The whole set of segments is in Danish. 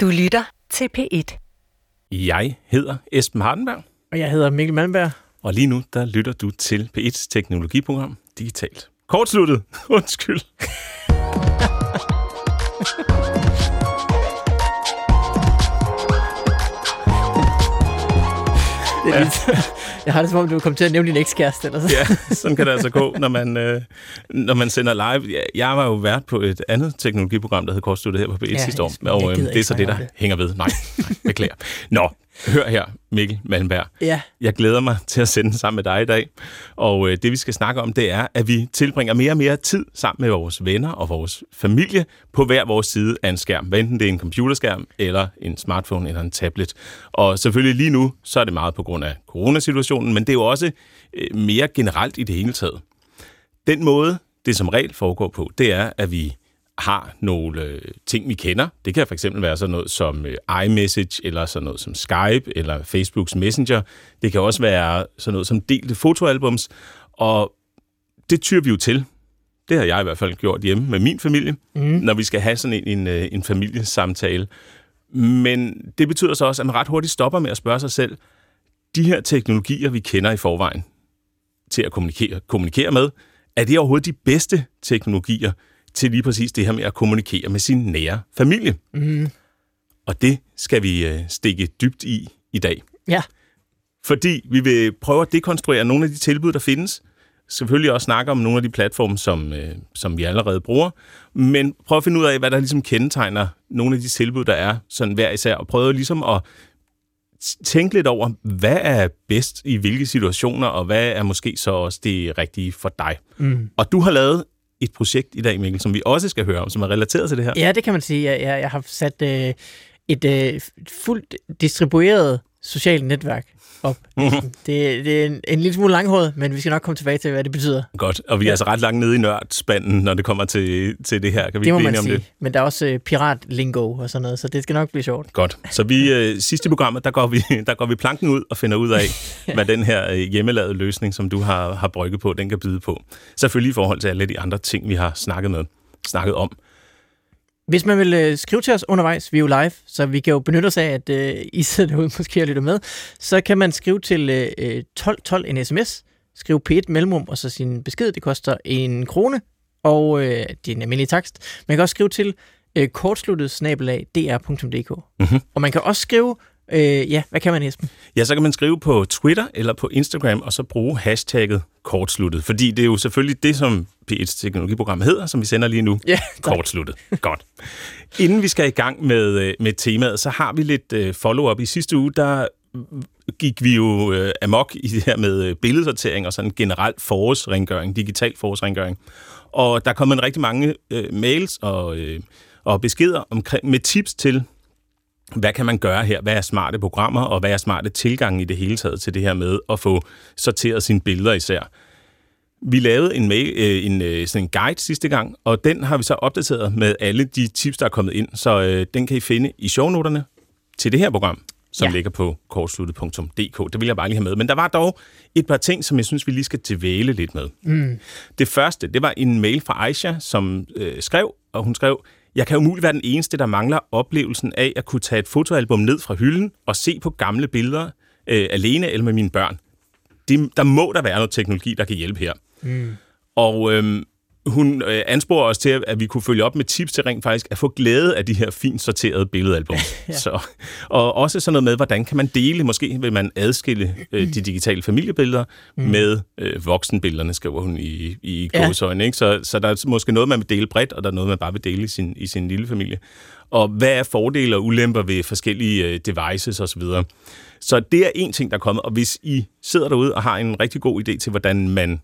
Du lytter til P1. Jeg hedder Esben Hardenberg, Og jeg hedder Mikkel Malmberg. og lige nu der lytter du til P1's teknologiprogram Digitalt. Kortsluttet. Undskyld. Det er ja. Jeg har det som om, du kom til at nævne din ekskæreste. Eller så. Ja, sådan kan det altså gå, når man, øh, når man sender live. Jeg, var jo vært på et andet teknologiprogram, der hed Kortsluttet her på P1 Ja, sidste år, og øh, det er så det, der det. hænger ved. Nej, nej beklager. Nå, hør her, Mikkel Malmberg. ja. Jeg glæder mig til at sende sammen med dig i dag. Og øh, det vi skal snakke om, det er, at vi tilbringer mere og mere tid sammen med vores venner og vores familie på hver vores side af en skærm. Hvad enten det er en computerskærm, eller en smartphone, eller en tablet. Og selvfølgelig lige nu, så er det meget på grund af coronasituationen, men det er jo også øh, mere generelt i det hele taget. Den måde, det som regel foregår på, det er, at vi har nogle øh, ting, vi kender. Det kan fx være sådan noget som øh, iMessage, eller sådan noget som Skype, eller Facebooks Messenger. Det kan også være sådan noget som delte fotoalbums. Og det tyr vi jo til. Det har jeg i hvert fald gjort hjemme med min familie, mm. når vi skal have sådan en, en, øh, en familiesamtale. Men det betyder så også, at man ret hurtigt stopper med at spørge sig selv, de her teknologier, vi kender i forvejen til at kommunikere, kommunikere med, er det overhovedet de bedste teknologier til lige præcis det her med at kommunikere med sin nære familie? Mm. Og det skal vi øh, stikke dybt i i dag. ja. Fordi vi vil prøve at dekonstruere nogle af de tilbud, der findes. Selvfølgelig også snakke om nogle af de platforme, som, øh, som vi allerede bruger. Men prøve at finde ud af, hvad der ligesom kendetegner nogle af de tilbud, der er sådan hver især. Og prøve ligesom at tænke lidt over, hvad er bedst i hvilke situationer, og hvad er måske så også det rigtige for dig. Mm. Og du har lavet et projekt i dag, Mikkel, som vi også skal høre om, som er relateret til det her. ja, det kan man sige. Jeg, jeg, jeg har sat øh, et øh, fuldt distribueret socialt netværk op. Mhm. det, det er en, en lille smule langhåret, men vi skal nok komme tilbage til, hvad det betyder. Godt, og vi er altså ret langt nede i nørdspanden, når det kommer til, til det her. Kan vi Det må man om sige. det? Men der er også øh, piratlingo og sådan noget, så det skal nok blive sjovt. Godt. Så vi øh, sidste i programmet, der går, vi, der går vi planken ud og finder ud af, hvad den her øh, hjemmelavede løsning, som du har, har brygget på, den kan byde på. Selvfølgelig i forhold til alle de andre ting, vi har snakket med, snakket om. Hvis man vil øh, skrive til os undervejs, vi er jo live, så vi kan jo benytte os af, at øh, I sidder derude måske og lytter med, så kan man skrive til øh, 1212 en sms, skrive P1 mellemrum og så sin besked, det koster en krone, og øh, det er en almindelig takst. Man kan også skrive til øh, kortsluttet snabelag dr.dk. Mhm. Og man kan også skrive, øh, ja, hvad kan man Esben? Ja, så kan man skrive på Twitter eller på Instagram, og så bruge hashtagget kortsluttet. Fordi det er jo selvfølgelig det, som P1's teknologiprogram hedder, som vi sender lige nu. Ja, tak. Kortsluttet. Godt. Inden vi skal i gang med, øh, med temaet, så har vi lidt øh, follow-up. I sidste uge, der gik vi jo øh, amok i det her med øh, billedsortering og sådan generelt forårsrengøring, digital forårsrengøring. Og der er kommet en rigtig mange øh, mails og, øh, og beskeder omkring, med tips til, hvad kan man gøre her? Hvad er smarte programmer, og hvad er smarte tilgang i det hele taget til det her med at få sorteret sine billeder især? Vi lavede en, mail, øh, en, øh, sådan en guide sidste gang, og den har vi så opdateret med alle de tips, der er kommet ind. Så øh, den kan I finde i shownoterne til det her program, som ja. Ligger på kortsluttet.dk. Det vil jeg bare lige have med. Men der var dog et par ting, som jeg synes, vi lige skal dvæle lidt med. Mm. Det første, det var en mail fra Aisha, som øh, skrev, og hun skrev, jeg kan umuligt være den eneste, der mangler oplevelsen af at kunne tage et fotoalbum ned fra hylden og se på gamle billeder øh, alene eller med mine børn. Det, der må der være noget teknologi, der kan hjælpe her. Mm. Og øhm, hun øh, ansporer os til, at vi kunne følge op med tips til rent faktisk at få glæde af de her fint sorterede billedalbum. ja. Så, og også sådan noget med, hvordan kan man dele, måske vil man adskille øh, de digitale familiebilleder mm. med øh, voksenbillederne, skriver hun i, i Ja. gåsøjne. Ikke? Så, så der er måske noget, man vil dele bredt, og der er noget, man bare vil dele i sin, i sin lille familie. Og hvad er fordele og ulemper ved forskellige øh, devices osv.? Så det er en ting, der er kommet. Og hvis I sidder derude og har en rigtig god idé til, hvordan man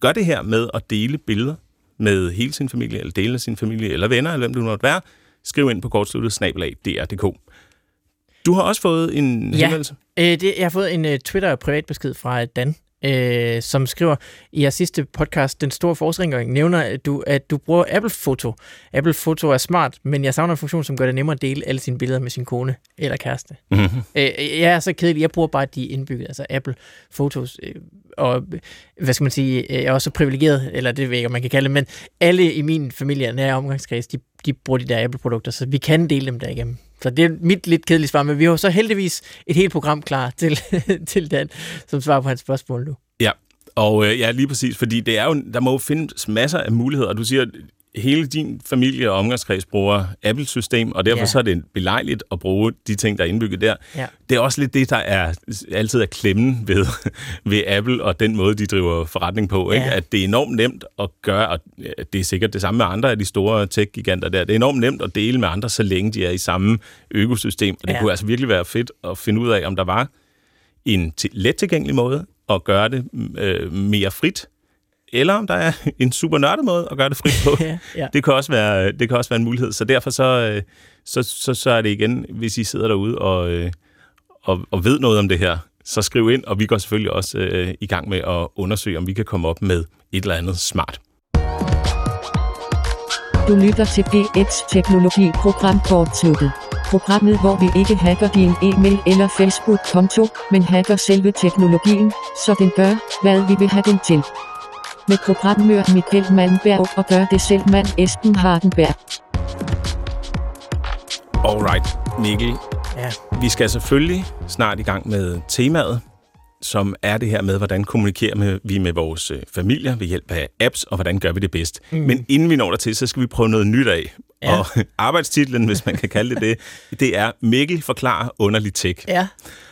gør det her med at dele billeder med hele sin familie, eller dele af sin familie, eller venner, eller hvem du måtte være, skriv ind på kortsluttet snabelag dr.dk. Du har også fået en Ja. henvendelse. Øh, det, jeg har fået en uh, Twitter-privatbesked fra Dan, øh, som skriver i jeres sidste podcast, Den Store Forårsrengøring, nævner at du, at du bruger Apple Photo. Apple Photo er smart, men jeg savner en funktion, som gør det nemmere at dele alle sine billeder med sin kone eller kæreste. Mm-hmm. Øh, jeg er så kedelig, jeg bruger bare de indbygget, altså Apple Photos. Øh, og hvad skal man sige, jeg er også så privilegeret, eller det ved jeg ikke, om man kan kalde det, men alle i min familie, nære omgangskreds, de, de bruger de der Apple-produkter, så vi kan dele dem derigennem. Så det er mit lidt kedelige svar, men vi har så heldigvis et helt program klar til, til Dan, som svarer på hans spørgsmål nu. Ja, og øh, ja, lige præcis, fordi det er jo, der må jo findes masser af muligheder, og du siger, hele din familie og omgangskreds bruger Apple-system, og derfor Ja. så er det belejligt at bruge de ting, der er indbygget der. Ja. Det er også lidt det, der er altid er klemmen ved, ved Apple og den måde, de driver forretning på. Ikke? Ja. At det er enormt nemt at gøre, og det er sikkert det samme med andre af de store tech-giganter der. Det er enormt nemt at dele med andre, så længe de er i samme økosystem. Og det Ja. kunne altså virkelig være fedt at finde ud af, om der var en let tilgængelig måde at gøre det øh, mere frit, eller om der er en super nørdet måde at gøre det frit på. Ja, ja. Det kan også være, det kan også være en mulighed. Så derfor så, øh, så, så, så er det igen, hvis I sidder derude og, øh, og, og ved noget om det her, så skriv ind, og vi går selvfølgelig også øh, i gang med at undersøge, om vi kan komme op med et eller andet smart. Du lytter til P1 Teknologi Program Kortsluttet. Programmet, hvor vi ikke hacker din e-mail eller Facebook-konto, men hacker selve teknologien, så den gør, hvad vi vil have den til. Med programmør Michael Malmberg og gør det selv mand Esben Hardenberg. Alright, Mikkel. Ja. Vi skal selvfølgelig snart i gang med temaet, som er det her med, hvordan kommunikerer med, vi med vores øh, familier ved hjælp af apps, og hvordan gør vi det bedst. Mm. Men inden vi når dertil, så skal vi prøve noget nyt af. Ja. Og arbejdstitlen, hvis man kan kalde det det, det er Mikkel forklarer underlig tech. Ja.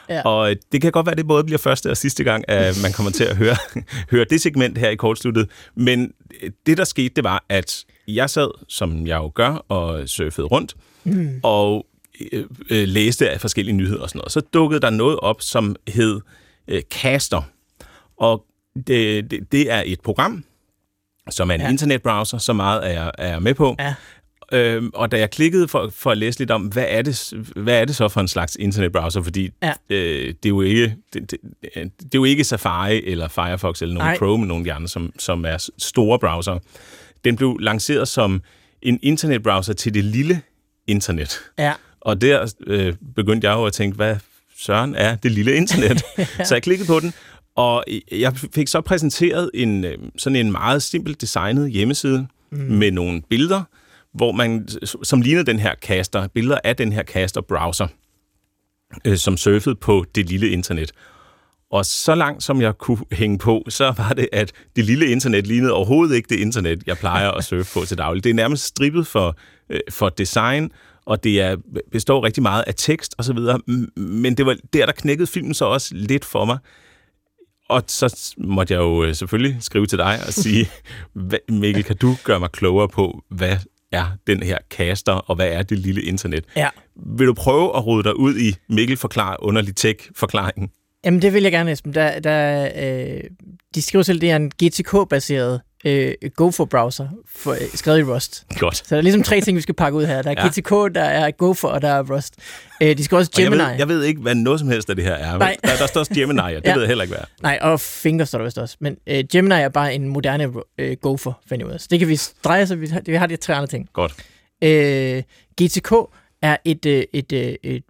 Ja. Og øh, det kan godt være, at det både bliver første og sidste gang, at man kommer til at høre, høre det segment her i kortsluttet. Men øh, det, der skete, det var, at jeg sad, som jeg jo gør, og surfede rundt, mm. og øh, øh, læste af forskellige nyheder og sådan noget. Så dukkede der noget op, som hed øh, Caster. Og det, det, det er et program, som er en Ja. ja. internetbrowser, så meget er jeg, er jeg med på. Ja. Øhm, og da jeg klikkede for, for at læse lidt om, hvad er, det, hvad er det så for en slags internetbrowser, fordi Ja. øh, det, er jo ikke, det, det, det er jo ikke Safari eller Firefox eller nogen Nej. Chrome eller nogen af de andre, som, som er store browser. Den blev lanceret som en internetbrowser til det lille internet. Ja. Og der øh, begyndte jeg jo at tænke, hvad søren er det lille internet? Så jeg klikkede på den, og jeg fik så præsenteret en øh, sådan en meget simpelt designet hjemmeside mm. med nogle billeder, hvor man, som lignede den her caster, billeder af den her caster browser, øh, som surfede på det lille internet. Og så langt som jeg kunne hænge på, så var det, at det lille internet lignede overhovedet ikke det internet, jeg plejer at surfe på til daglig. Det er nærmest strippet for, øh, for design, og det er, består rigtig meget af tekst og så videre. Men det var der, der knækkede filmen så også lidt for mig. Og så måtte jeg jo øh, selvfølgelig skrive til dig og sige, Mikkel, kan du gøre mig klogere på, hvad er den her caster, og hvad er det lille internet? Ja. Vil du prøve at rode dig ud i Mikkel forklarer underlig tech-forklaringen? Jamen, det vil jeg gerne, Esben. Der, der, øh, de skriver selv, det er en GTK-baseret øh, Gopher-browser, for, øh, skrevet i Rust. Godt. Så der er ligesom tre ting, vi skal pakke ud her. Der er Ja. GTK, der er Gopher, og der er Rust. Øh, de skal også Og jeg Gemini. ved, jeg ved ikke, hvad noget som helst af det her er. Nej. Der, der står også Gemini, og det Ja. ja. ved jeg heller ikke, hvad er. Nej, og Finger står der vist også. Men øh, Gemini er bare en moderne øh, Gopher, finder jeg ud af. Så det kan vi dreje, så vi har, vi har de tre andre ting. Godt. Øh, GTK er et, øh, et, øh, et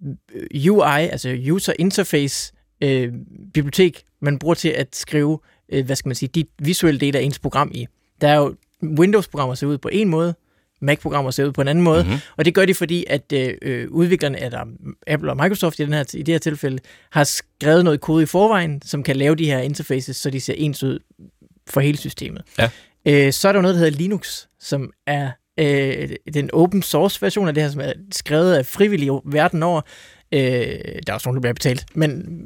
øh, UI, altså User Interface øh, bibliotek, man bruger til at skrive, øh, hvad skal man sige, de visuelle dele af ens program i. Der er jo Windows-programmer ser ud på en måde, Mac-programmer ser ud på en anden måde, mm-hmm. og det gør de, fordi at øh, udviklerne, eller Apple og Microsoft i, den her, i det her tilfælde, har skrevet noget kode i forvejen, som kan lave de her interfaces, så de ser ens ud for hele systemet. Ja. Øh, så er der jo noget, der hedder Linux, som er øh, den open source version af det her, som er skrevet af frivillige verden over. Øh, der er også nogen, der bliver betalt, men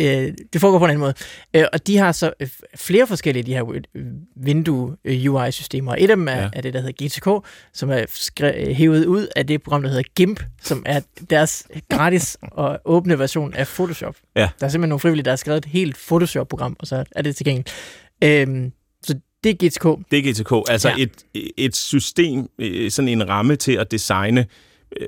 øh, det foregår på en anden måde. Øh, og de har så øh, flere forskellige de her øh, vindue øh, UI-systemer. Et af dem er, ja. Er det, der hedder GTK, som er skre- øh, hævet ud af det program, der hedder GIMP, som er deres gratis og åbne version af Photoshop. Ja. Der er simpelthen nogle frivillige, der har skrevet et helt Photoshop-program, og så er det tilgængeligt. Øhm, så det er GTK. Det er GTK, altså Ja. et, et system, øh, sådan en ramme til at designe øh,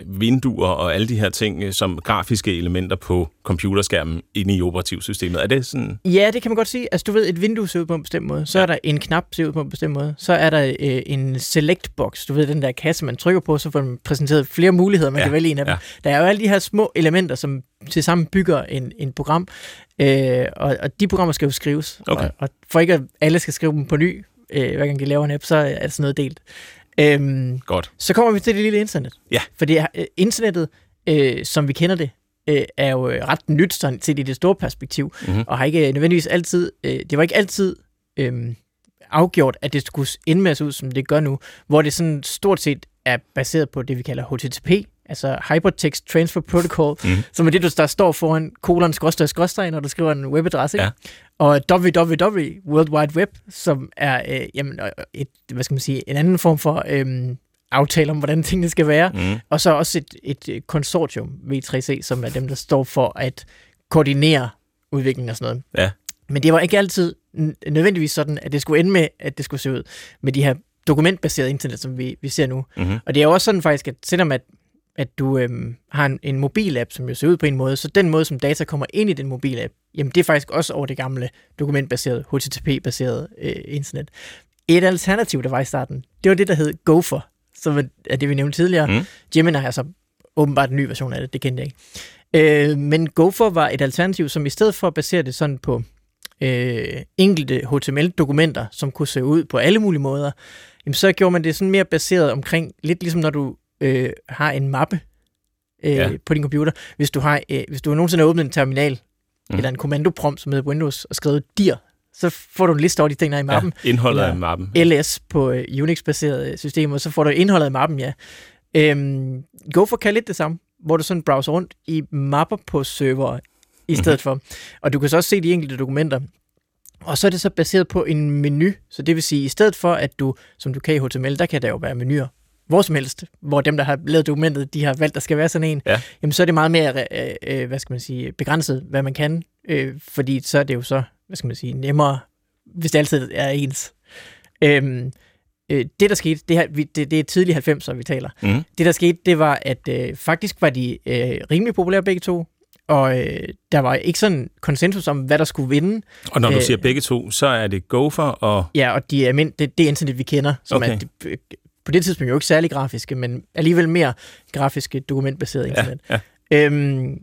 vinduer og alle de her ting øh, som grafiske elementer på computerskærmen inde i operativsystemet. Er det sådan? Ja, det kan man godt sige. Altså, du ved, et vindue ser ud på en bestemt måde. Så ja. er der en knap, ser ud på en bestemt måde. Så er der øh, en select box. Du ved, den der kasse, man trykker på, så får man præsenteret flere muligheder, man ja. Kan vælge en af dem. ja. Der er jo alle de her små elementer, som til sammen bygger en, en program. Øh, og, og de programmer skal jo skrives. Okay. Og, og for ikke at alle skal skrive dem på ny, øh, hver gang de laver en app, så er det sådan noget delt. Øhm, Godt. så kommer vi til det lille internet. Ja. Fordi øh, internettet øh, som vi kender det, øh, er jo øh, ret nyt sådan set i det store perspektiv, Mhm. og har ikke nødvendigvis altid, øh, det var ikke altid øh, afgjort, at det skulle ende med at se ud, som det gør nu, hvor det sådan stort set er baseret på det, vi kalder HTTP, altså Hypertext Transfer Protocol, Mhm. som er det, du der står foran kolon, skråstreg, skråstreg, når du skriver en webadresse. Ja. Og www, World Wide Web, som er øh, jamen, øh, et, hvad skal man sige, en anden form for øh, aftale om, hvordan tingene skal være. Mm. Og så også et, et øh, konsortium, V3C, som er dem, der står for at koordinere udviklingen og sådan noget. Ja. Men det var ikke altid nødvendigvis sådan, at det skulle ende med, at det skulle se ud med de her dokumentbaserede internet, som vi, vi ser nu. Mm-hmm. Og det er jo også sådan faktisk, at selvom at, at du øhm, har en, en mobilapp, som jo ser ud på en måde, så den måde, som data kommer ind i den mobilapp, jamen det er faktisk også over det gamle dokumentbaserede, HTTP-baserede øh, internet. Et alternativ, der var i starten, det var det, der hed Gopher, som er- er det, vi nævnte tidligere. Mm. Gemini har så åbenbart en ny version af det, det kendte jeg ikke. Øh, men Gopher var et alternativ, som i stedet for at basere det sådan på øh, enkelte HTML-dokumenter, som kunne se ud på alle mulige måder, jamen så gjorde man det sådan mere baseret omkring, lidt ligesom når du øh, har en mappe øh, Ja. på din computer. Hvis du har, øh, hvis du nogensinde har åbnet en terminal, Mm. eller en kommandoprompt, som hedder Windows, og skrevet dir, så får du en liste over de ting, der er i mappen. Ja, indholdet af mappen. LS på øh, Unix-baserede systemer, så får du indholdet af mappen, ja. Øhm, Gopher kan lidt det samme, hvor du sådan browser rundt i mapper på server i stedet for. Og du kan så også se de enkelte dokumenter. Og så er det så baseret på en menu. Så det vil sige, i stedet for at du, som du kan i HTML, der kan der jo være menuer hvor som helst, hvor dem, der har lavet dokumentet, de har valgt, der skal være sådan en, Ja. jamen så er det meget mere, øh, øh, hvad skal man sige, begrænset, hvad man kan, øh, fordi så er det jo så, hvad skal man sige, nemmere, hvis det altid er ens. Øhm, øh, det, der skete, det, her, vi, det, det er tidlige 90'er, vi taler. Mm. Det, der skete, det var, at øh, faktisk var de øh, rimelig populære begge to, og øh, der var ikke sådan konsensus om, hvad der skulle vinde. Og når du Øh, siger begge to, så er det Gopher og... Ja, og de er mind, det, det internet, vi kender, som Okay. er øh, på det tidspunkt jo ikke særlig grafiske, men alligevel mere grafiske dokumentbaserede Ja, internet. ja. Øhm,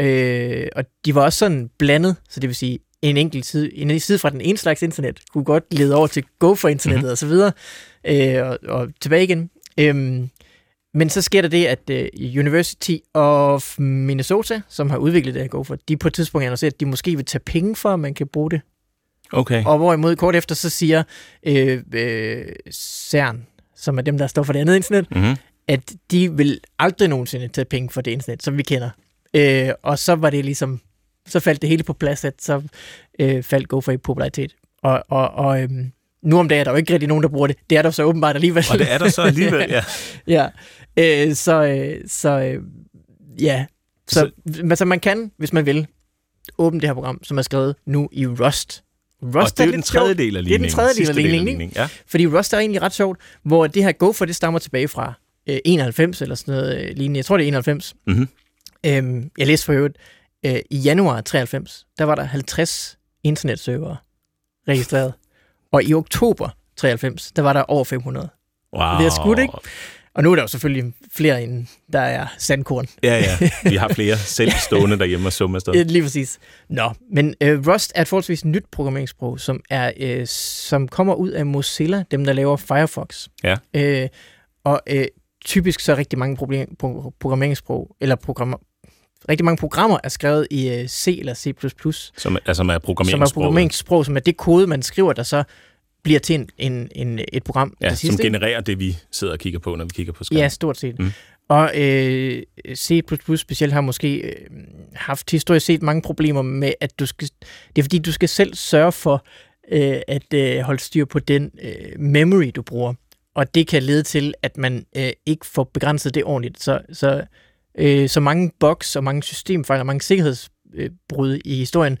øh, og de var også sådan blandet, så det vil sige, en enkelt side, en side fra den ene slags internet kunne godt lede over til Gopher-internettet Mhm. mm-hmm. og så videre, øh, og, og tilbage igen. Øhm, men så sker der det, at uh, University of Minnesota, som har udviklet det her Gopher, de på et tidspunkt annoncerer, at de måske vil tage penge for, at man kan bruge det. Okay. Og hvorimod kort efter, så siger øh, øh, CERN, som er dem, der står for det andet internet, Mm-hmm. at de vil aldrig nogensinde tage penge for det internet, som vi kender. Øh, og så var det ligesom, så faldt det hele på plads, at så øh, faldt Gopher i popularitet. Og, og, og øhm, nu om dagen er der jo ikke rigtig nogen, der bruger det. Det er der så åbenbart alligevel. Og det er der så alligevel, ja. ja. Øh, så, øh, så øh, ja. Så, så, så man kan, hvis man vil, åbne det her program, som er skrevet nu i Rust. Rust Og det er jo den tredje sjovt, del af Det er den ligningen. tredje del af ligningen, ikke? Ja. Fordi Rust er egentlig ret sjovt, hvor det her Gopher, det stammer tilbage fra øh, 91 eller sådan noget øh, lignende. Jeg tror, det er 91. Mhm. Øhm, jeg læste for øvrigt, øh, i januar 93, der var der 50 internetservere registreret. Og i oktober 93, der var der over 500. Wow. Det er skudt, ikke? Og nu er der jo selvfølgelig flere end der er sandkorn. Ja, ja. Vi har flere selv stående derhjemme og summe afsted. Lige præcis. Nå, men øh, Rust er et forholdsvis nyt programmeringssprog, som, er, øh, som kommer ud af Mozilla, dem der laver Firefox. Ja. Øh, og øh, typisk så er rigtig mange problem, pro- programmeringssprog, eller programmer, rigtig mange programmer er skrevet i øh, C eller C++, Som, altså som er programmeringssproget. programmeringssprog, som er det kode, man skriver, der så bliver til en, en, en, et program Ja, til som sidst. ikke? genererer det, vi sidder og kigger på, når vi kigger på skærmen. Ja, stort set. Mm. Mm. Og øh, C++ specielt har måske øh, haft historisk set mange problemer med, at du skal... Det er fordi, du skal selv sørge for øh, at øh, holde styr på den øh, memory, du bruger. Og det kan lede til, at man øh, ikke får begrænset det ordentligt. Så, så, øh, så mange bugs og mange systemfejl og mange sikkerhedsbrud i historien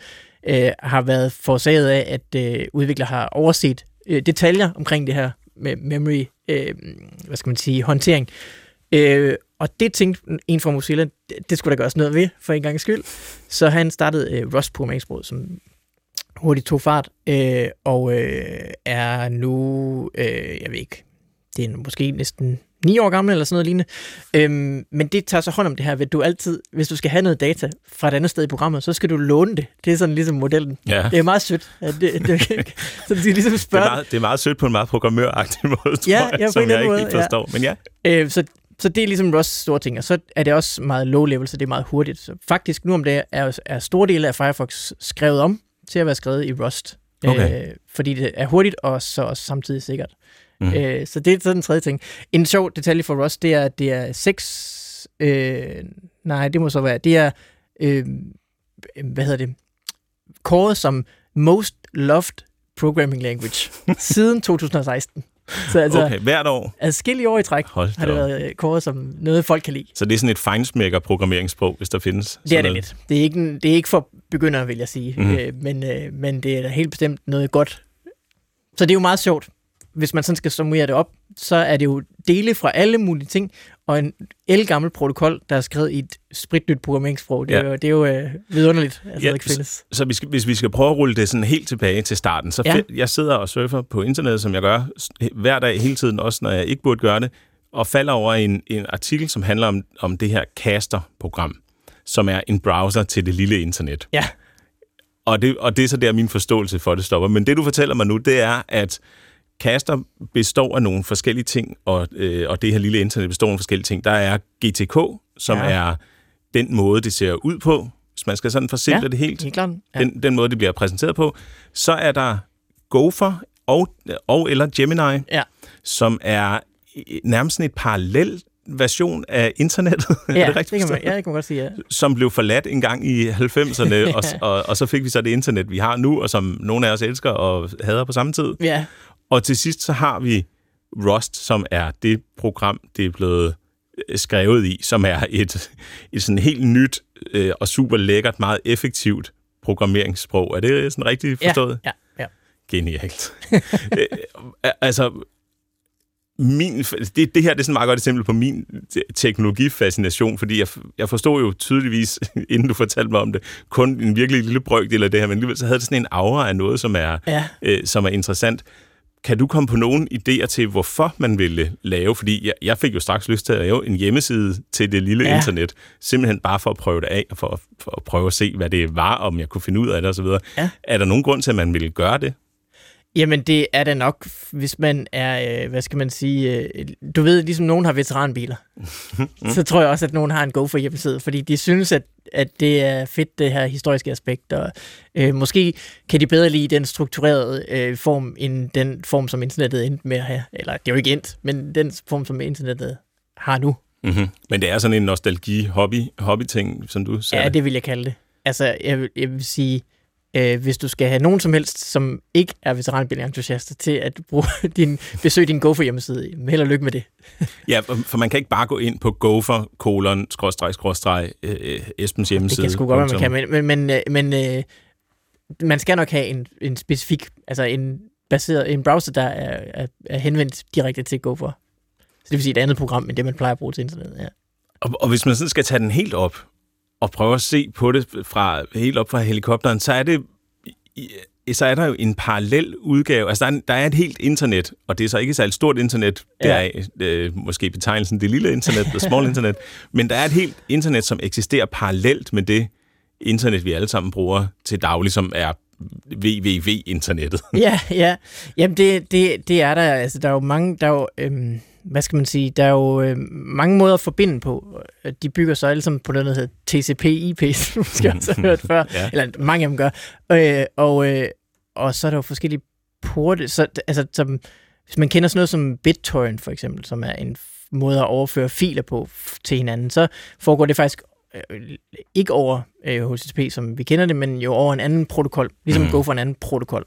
øh, har været forårsaget af, at øh, udviklere har overset øh, detaljer omkring det her med memory, øh, hvad skal man sige, håndtering. Øh, og det tænkte en fra Mozilla, det, det skulle der gøres noget ved, for en gang skyld. Så han startede øh, Rust programmeringssproget, som hurtigt tog fart, øh, og øh, er nu, øh, jeg ved ikke, det er måske næsten 9 år gammel eller sådan noget lignende. Øhm, men det tager så hånd om det her, ved du altid, hvis du skal have noget data fra et andet sted i programmet, så skal du låne det. Det er sådan ligesom modellen. Ja. Det er meget sødt. At det, det, så skal ligesom Det er, meget, det er meget sødt på en meget programmøragtig måde, tror Ja, jeg, ja, som jeg ikke måde, helt ja. forstår. Men ja, Øh, så så det er ligesom Rust store ting, og så er det også meget low level, så det er meget hurtigt. Så faktisk nu om det er, er store dele af Firefox skrevet om til at være skrevet i Rust. Okay. Øh, fordi det er hurtigt og så også samtidig sikkert. Mm. Øh, så det er så den tredje ting. En sjov detalje for Rust, det er, at det er seks... Øh, nej, det må så være... Det er... Øh, hvad hedder det? Kåret som Most Loved Programming Language siden 2016. Så altså, okay. Hvert år. adskillige år i træk Hold har det været øh, kåret som noget, folk kan lide. Så det er sådan et fejnsmækker-programmeringssprog, hvis der findes. Det er sådan det lidt. Det er ikke, en- det er ikke for begyndere, vil jeg sige. Mm. Øh, men, øh, men det er da helt bestemt noget godt. Så det er jo meget sjovt. Hvis man sådan skal summere det op, så er det jo dele fra alle mulige ting, og en elgammel protokol, der er skrevet i et spritnyt programmeringssprog. Det er Ja. jo, det er jo øh, vidunderligt, at Ja, det ikke findes. Så vi skal, hvis vi skal prøve at rulle det sådan helt tilbage til starten, så Ja. jeg sidder og surfer på internettet, som jeg gør hver dag hele tiden, også når jeg ikke burde gøre det, og falder over en, en artikel, som handler om, om det her Caster-program, som er en browser til det lille internet. Ja. Og det, og det er så der, min forståelse for det stopper. Men det, du fortæller mig nu, det er, at Caster består af nogle forskellige ting, og, øh, og det her lille internet består af nogle forskellige ting. Der er GTK, som Ja. ja. er den måde, det ser ud på, hvis man skal sådan forsimple Ja, det helt Helt klart. Ja. den, den måde, det bliver præsenteret på. Så er der Gopher og, og eller Gemini, Ja. som er i- nærmest et parallel version af internettet, ja, er det rigtigt det kan man, ja, det kan man godt sige, ja. som blev forladt en gang i 90'erne, og, og, og så fik vi så det internet, vi har nu, og som nogle af os elsker og hader på samme tid. Ja, Og til sidst så har vi Rust, som er det program, det er blevet øh, skrevet i, som er et, et sådan helt nyt øh, og super lækkert, meget effektivt programmeringssprog. Er det sådan rigtigt forstået? ja, ja. Genialt. Øh, altså, min, det, det her det er sådan et meget godt eksempel på min te- teknologifascination, fordi jeg, jeg forstod jo tydeligvis, inden du fortalte mig om det, kun en virkelig lille brøkdel af det her, men alligevel så havde det sådan en aura af noget, som er, Ja. øh, som er interessant. Kan du komme på nogle idéer til, hvorfor man ville lave? Fordi jeg, jeg fik jo straks lyst til at lave en hjemmeside til det lille Ja. ja. internet, simpelthen bare for at prøve det af, og for, for at prøve at se, hvad det var, om jeg kunne finde ud af det osv. Ja. Er der nogen grund til, at man ville gøre det? Jamen, det er det nok, hvis man er, øh, hvad skal man sige, øh, du ved, ligesom nogen har veteranbiler, så tror jeg også, at nogen har en go for hjemmeside, fordi de synes, at, at det er fedt, det her historiske aspekt, og øh, måske kan de bedre lide den strukturerede øh, form, end den form, som internettet endte med at have. Eller, det er jo ikke endt, men den form, som internettet har nu. Mm-hmm. Men det er sådan en nostalgi-hobby, hobby-ting, som du sagde. Ja, det vil jeg kalde det. Altså, jeg, vil- jeg vil sige, øh, hvis du skal have nogen som helst, som ikke er veteranbilentusiaster, til at bruge din, besøge din Gopher hjemmeside, held og lykke med det. Ja, for- man kan ikke bare gå ind på gopher, kolon, skråstreg, skråstreg, øh, Esbens hjemmeside. Det kan sgu godt være, man kan, men, men, men, men øh, man skal nok have en, en specifik, altså en, baseret, en browser, der er, er, er henvendt direkte til Gopher. Så det vil sige et andet program, end det, man plejer at bruge til internet. Ja. Og, og hvis man sådan skal tage den helt op, og prøve at se på det fra helt op fra helikopteren, så er det så er der jo en parallel udgave. Altså, der er, en, der er et helt internet, og det er så ikke et særligt stort internet, Ja. der er øh, måske betegnelsen det lille internet, det small internet, men der er et helt internet, som eksisterer parallelt med det internet, vi alle sammen bruger til daglig, som er www-internettet. ja, ja. Jamen, det, det, det er der. Altså, der er jo mange, der er jo, øhm, hvad skal man sige, der er jo øhm, mange måder at forbinde på. De bygger så alle sammen på noget, der hedder TCP/IP, som du måske også har hørt før. Ja. Eller mange af dem gør. Øh, og, øh, og så er der jo forskellige porte. Så, altså, som, hvis man kender sådan noget som BitTorrent for eksempel, som er en måde at overføre filer på til hinanden, så foregår det faktisk øh, ikke over øh, HTTP, som vi kender det, men jo over en anden protokol, ligesom mm. gå for en anden protokol.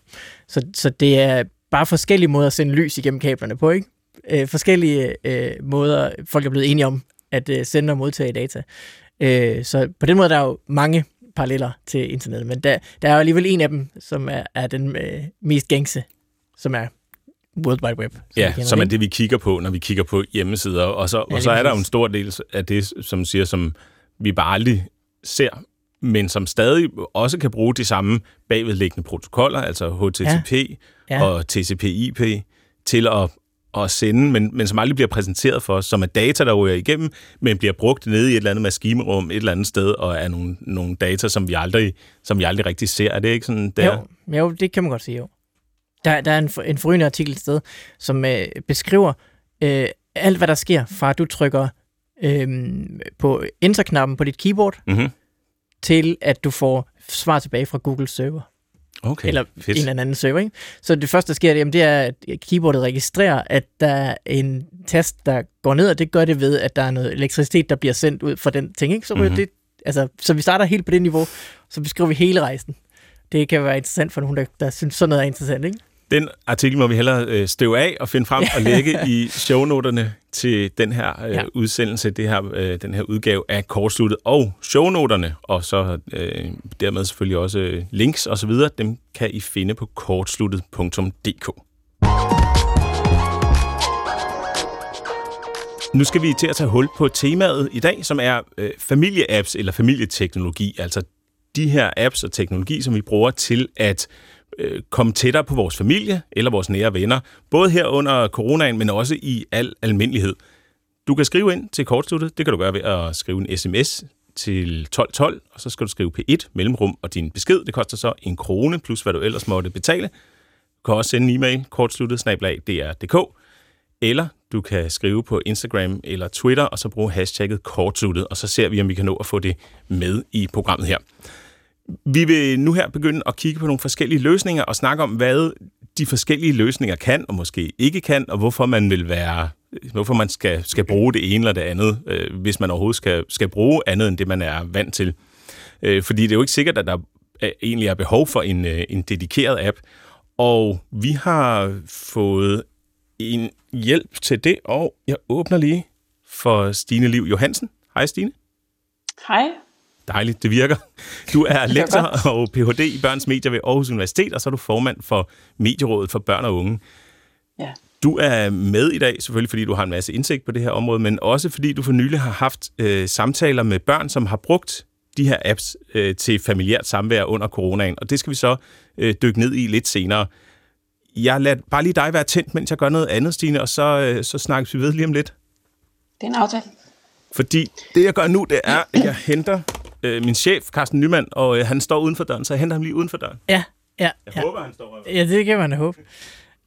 Så, så det er bare forskellige måder at sende lys igennem kablerne på, ikke? Øh, forskellige øh, måder, folk er blevet enige om at øh, sende og modtage data. Øh, så på den måde der er jo mange paralleller til internettet, men der, der er jo alligevel en af dem, som er, er den øh, mest gængse, som er World Wide Web. vi Ja, som er det, vi kigger på, når vi kigger på hjemmesider. Og så, Ja, og så er der jo en stor del af det, som siger, som vi bare aldrig ser, men som stadig også kan bruge de samme bagvedliggende protokoller, altså HTTP Ja. ja. og TCP/IP, til at, at sende, men, men som aldrig bliver præsenteret for os, som er data, der ryger igennem, men bliver brugt nede i et eller andet maskinrum et eller andet sted, og er nogle, nogle data, som vi, aldrig, som vi aldrig rigtig ser. Er det ikke sådan, der? Jo, jo, det kan man godt sige, jo. Der, der er en, en forrygende artikel et sted, som øh, beskriver øh, alt, hvad der sker, fra du trykker øhm, på enter-knappen på dit keyboard, Mm-hmm. til at du får svar tilbage fra Google server. Okay, eller fedt. en eller anden server. Ikke? Så det første, der sker, det, jamen, det er, at keyboardet registrerer, at der er en tast, der går ned, og det gør det ved, at der er noget elektricitet, der bliver sendt ud fra den ting. Ikke? Så, mm-hmm. Mhm. det, altså, så vi starter helt på det niveau, så beskriver vi hele rejsen. Det kan være interessant for nogen, der, der synes, sådan noget er interessant. Ikke? Den artikel må vi hellere øh, støve af og finde frem og lægge i shownoterne til den her øh, Ja. udsendelse, det her, øh, den her udgave af Kortsluttet. Og shownoterne, og så øh, dermed selvfølgelig også øh, links osv., dem kan I finde på kortsluttet.dk. Nu skal vi til at tage hul på temaet i dag, som er øh, familieapps eller familieteknologi, altså de her apps og teknologi, som vi bruger til at øh, komme tættere på vores familie eller vores nære venner, både her under coronaen, men også i al almindelighed. Du kan skrive ind til kortsluttet. Det kan du gøre ved at skrive en sms til 1212, og så skal du skrive P1, mellemrum og din besked. Det koster så en krone, plus hvad du ellers måtte betale. Du kan også sende en e-mail, kortsluttet, snablag, dr.dk, eller du kan skrive på Instagram eller Twitter, og så bruge hashtagget kortsluttet, og så ser vi, om vi kan nå at få det med i programmet her. Vi vil nu her begynde at kigge på nogle forskellige løsninger og snakke om, hvad de forskellige løsninger kan og måske ikke kan, og hvorfor man vil være, hvorfor man skal, skal bruge det ene eller det andet, øh, hvis man overhovedet skal, skal bruge andet end det, man er vant til. Øh, fordi det er jo ikke sikkert, at der er, egentlig er behov for en, øh, en dedikeret app. Og vi har fået en hjælp til det, og jeg åbner lige for Stine Liv Johansen. Hej Stine. Hej. Dejligt, det virker. Du er lektor og Ph.D. i børns medier ved Aarhus Universitet, og så er du formand for Medierådet for Børn og Unge. Ja. Du er med i dag, selvfølgelig fordi du har en masse indsigt på det her område, men også fordi du for nylig har haft øh, samtaler med børn, som har brugt de her apps øh, til familiært samvær under coronaen, og det skal vi så øh, dykke ned i lidt senere. Jeg lader bare lige dig være tændt, mens jeg gør noget andet, Stine, og så, øh, så snakkes vi ved lige om lidt. Det er en aftale. Fordi det, jeg gør nu, det er, at jeg henter øh, min chef, Carsten Nyman, og øh, han står uden for døren, så jeg henter ham lige uden for døren. Ja, ja, Jeg ja. håber, han står her. Ja, det kan man håbe.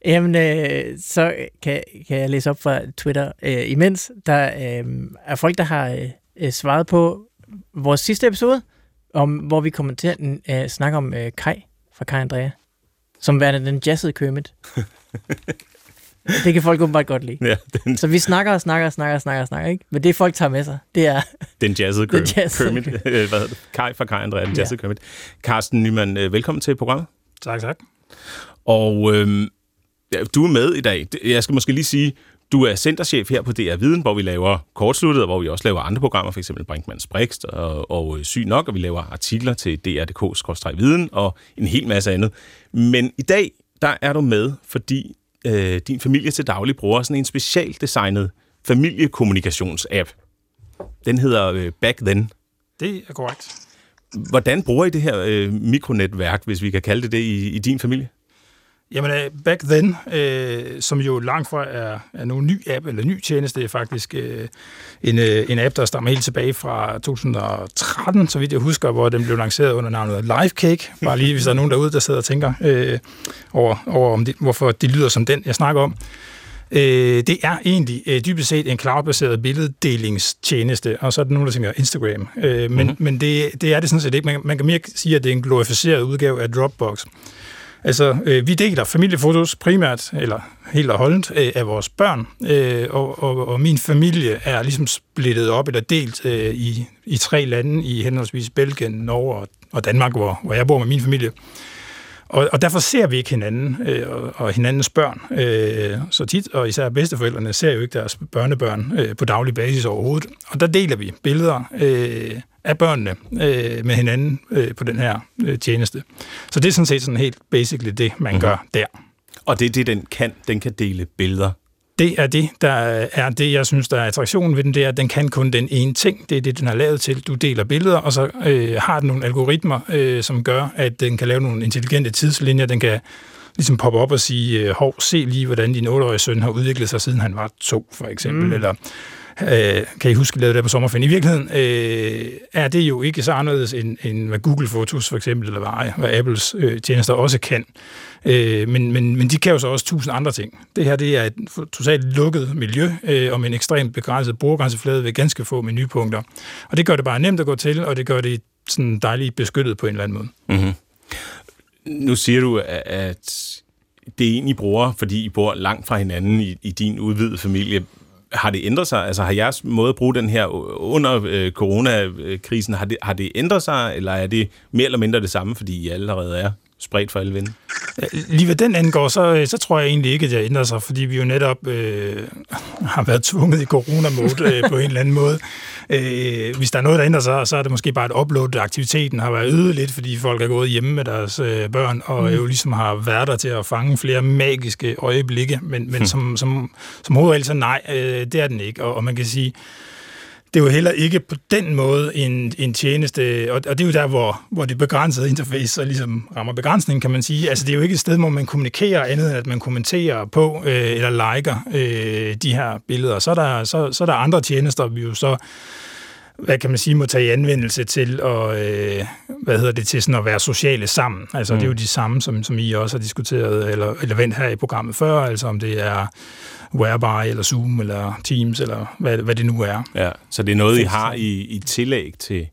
Jamen, øh, så kan, kan jeg læse op fra Twitter. Øh, imens, der øh, er folk, der har øh, øh, svaret på vores sidste episode, om, hvor vi kommer til at øh, snakke om øh, Kai fra Kai Andrea, som værende den jazzede Kermit. det kan folk åbenbart godt lide. Ja, den, Så vi snakker og snakker og snakker og snakker og snakker, ikke? Men det folk tager med sig, det er... den jazzede Den Kermit. jazzede Kermit. Øh, Hvad hedder det? Kai fra Kai Andrea, den Ja. jazzede Kermit. Carsten Nyman, øh, velkommen til programmet. Tak, tak. Og øh, ja, du er med i dag. Jeg skal måske lige sige, du er centerchef her på DR Viden, hvor vi laver kortsluttet, og hvor vi også laver andre programmer, f.eks. Brinkmanns Brikst og, og øh, Syg Nok, og vi laver artikler til dr.dk-viden og en hel masse andet. Men i dag, der er du med, fordi øh, din familie til daglig bruger sådan en specielt designet familiekommunikationsapp. Den hedder øh, Back Then. Det er korrekt. Hvordan bruger I det her øh, mikronetværk, hvis vi kan kalde det det, i, i din familie? Jamen, øh, Back Then, øh, som jo langt fra er, er nogen ny app, eller ny tjeneste, det er faktisk øh, en, øh, en app, der stammer helt tilbage fra 2013, så vidt jeg husker, hvor den blev lanceret under navnet Lifecake. Bare lige, hvis der er nogen derude, der sidder og tænker øh, over, over om det, hvorfor det lyder som den, jeg snakker om. Øh, det er egentlig øh, dybest set en cloud-baseret billeddelingstjeneste, og så er der nogen, der tænker Instagram. Øh, men mm-hmm. men det, det er det sådan set ikke. Man, man kan mere sige, at det er en glorificeret udgave af Dropbox. Altså, øh, vi deler familiefotos primært, eller helt og holdent, øh, af vores børn, øh, og, og, og min familie er ligesom splittet op eller delt øh, i, i tre lande, i henholdsvis Belgien, Norge og, og Danmark, hvor, hvor jeg bor med min familie. Og, og derfor ser vi ikke hinanden øh, og, og hinandens børn øh, så tit, og især bedsteforældrene ser jo ikke deres børnebørn øh, på daglig basis overhovedet. Og der deler vi billeder øh, af børnene øh, med hinanden øh, på den her øh, tjeneste. Så det er sådan set sådan helt basically det, man mm-hmm. gør der. Og det er det, den kan. Den kan dele billeder. Det er det, der er det, jeg synes, der er attraktionen ved den, det er, at den kan kun den ene ting. Det er det, den er lavet til. Du deler billeder, og så øh, har den nogle algoritmer, øh, som gør, at den kan lave nogle intelligente tidslinjer. Den kan ligesom poppe op og sige, øh, hov, se lige, hvordan din 8-årige søn har udviklet sig, siden han var to, for eksempel. Mm. Eller øh, kan I huske, lavede det på sommerferien. I virkeligheden øh, er det jo ikke så anderledes end, end hvad Google Fotos for eksempel, eller hvad, hvad Apples øh, tjenester også kan. Øh, men, men, men de kan jo så også tusind andre ting. Det her det er et totalt lukket miljø, øh, og med en ekstremt begrænset brugergrænseflade ved ganske få menupunkter. Og det gør det bare nemt at gå til, og det gør det sådan dejligt beskyttet på en eller anden måde. Mm-hmm. Nu siger du, at det er en, I bruger, fordi I bor langt fra hinanden i, i din udvidede familie. Har det ændret sig? Altså har jeres måde at bruge den her under øh, coronakrisen, har det, har det ændret sig, eller er det mere eller mindre det samme, fordi I allerede er spredt for alle vinde? Lige hvad den angår, så, så tror jeg egentlig ikke, at det ændrer sig, fordi vi jo netop øh, har været tvunget i corona-mode øh, på en eller anden måde. Øh, hvis der er noget, der ændrer sig, så er det måske bare, at upload-aktiviteten har været øget lidt, fordi folk er gået hjemme med deres øh, børn, og mm. jo ligesom har været der til at fange flere magiske øjeblikke, men, men hmm. som, som, som hovedregel så nej, øh, det er den ikke. Og, og man kan sige, det er jo heller ikke på den måde en, en tjeneste, og, og det er jo der, hvor, hvor det begrænsede interface så ligesom rammer begrænsningen, kan man sige. Altså det er jo ikke et sted, hvor man kommunikerer andet end, at man kommenterer på øh, eller liker øh, de her billeder. Så er, der, så, så er der andre tjenester, vi jo så hvad kan man sige, må tage i anvendelse til at, øh, hvad hedder det, til sådan at være sociale sammen. Altså, mm. det er jo de samme, som, som I også har diskuteret, eller, eller vendt her i programmet før, altså om det er Whereby, eller Zoom, eller Teams, eller hvad, hvad det nu er. Ja, så det er noget, I har i, i tillæg til,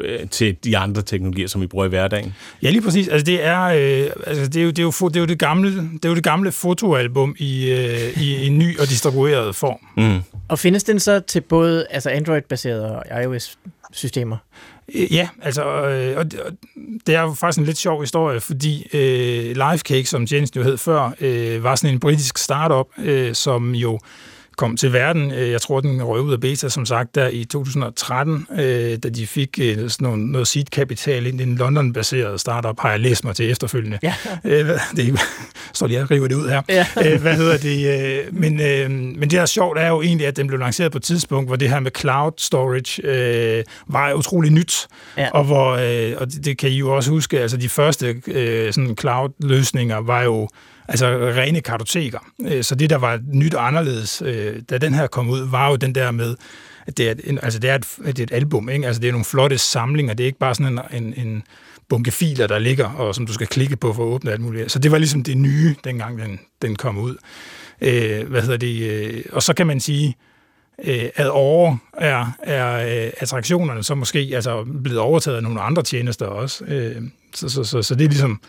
øh, til de andre teknologier, som vi bruger i hverdagen. Ja, lige præcis. Altså, det er, øh, altså, det er, jo, det, er jo, det, er jo det, gamle, det er jo det gamle fotoalbum i, øh, i en ny og distribueret form. Mm. Og findes den så til både altså Android-baserede og iOS-systemer? Øh, ja, altså, øh, og det er jo faktisk en lidt sjov historie, fordi øh, Lifecake, som tjenesten jo hed før, øh, var sådan en britisk startup, øh, som jo kom til verden. Øh, jeg tror, den røg ud af beta, som sagt, der i 2013, øh, da de fik øh, sådan noget, noget seed-kapital ind i en London-baseret startup, har jeg læst mig til efterfølgende. Ja. det står lige, jeg river det ud her. Ja. Hvad hedder det? Men, men det, der er sjovt, er jo egentlig, at den blev lanceret på et tidspunkt, hvor det her med cloud storage øh, var utrolig nyt. Ja. Og, hvor, øh, og det, det kan I jo også huske, altså de første øh, sådan cloud-løsninger var jo altså rene kartoteker. Øh, så det, der var nyt og anderledes, øh, da den her kom ud, var jo den der med, at det er, en, altså det er et, det er et album, ikke? Altså det er nogle flotte samlinger, det er ikke bare sådan en, en, en bunke filer, der ligger, og som du skal klikke på for at åbne alt muligt. Så det var ligesom det nye, dengang den, den kom ud. Øh, hvad hedder det? Øh, og så kan man sige, øh, ad over er, er øh, attraktionerne så måske altså blevet overtaget af nogle andre tjenester også. Øh, så, så, så, så det er ligesom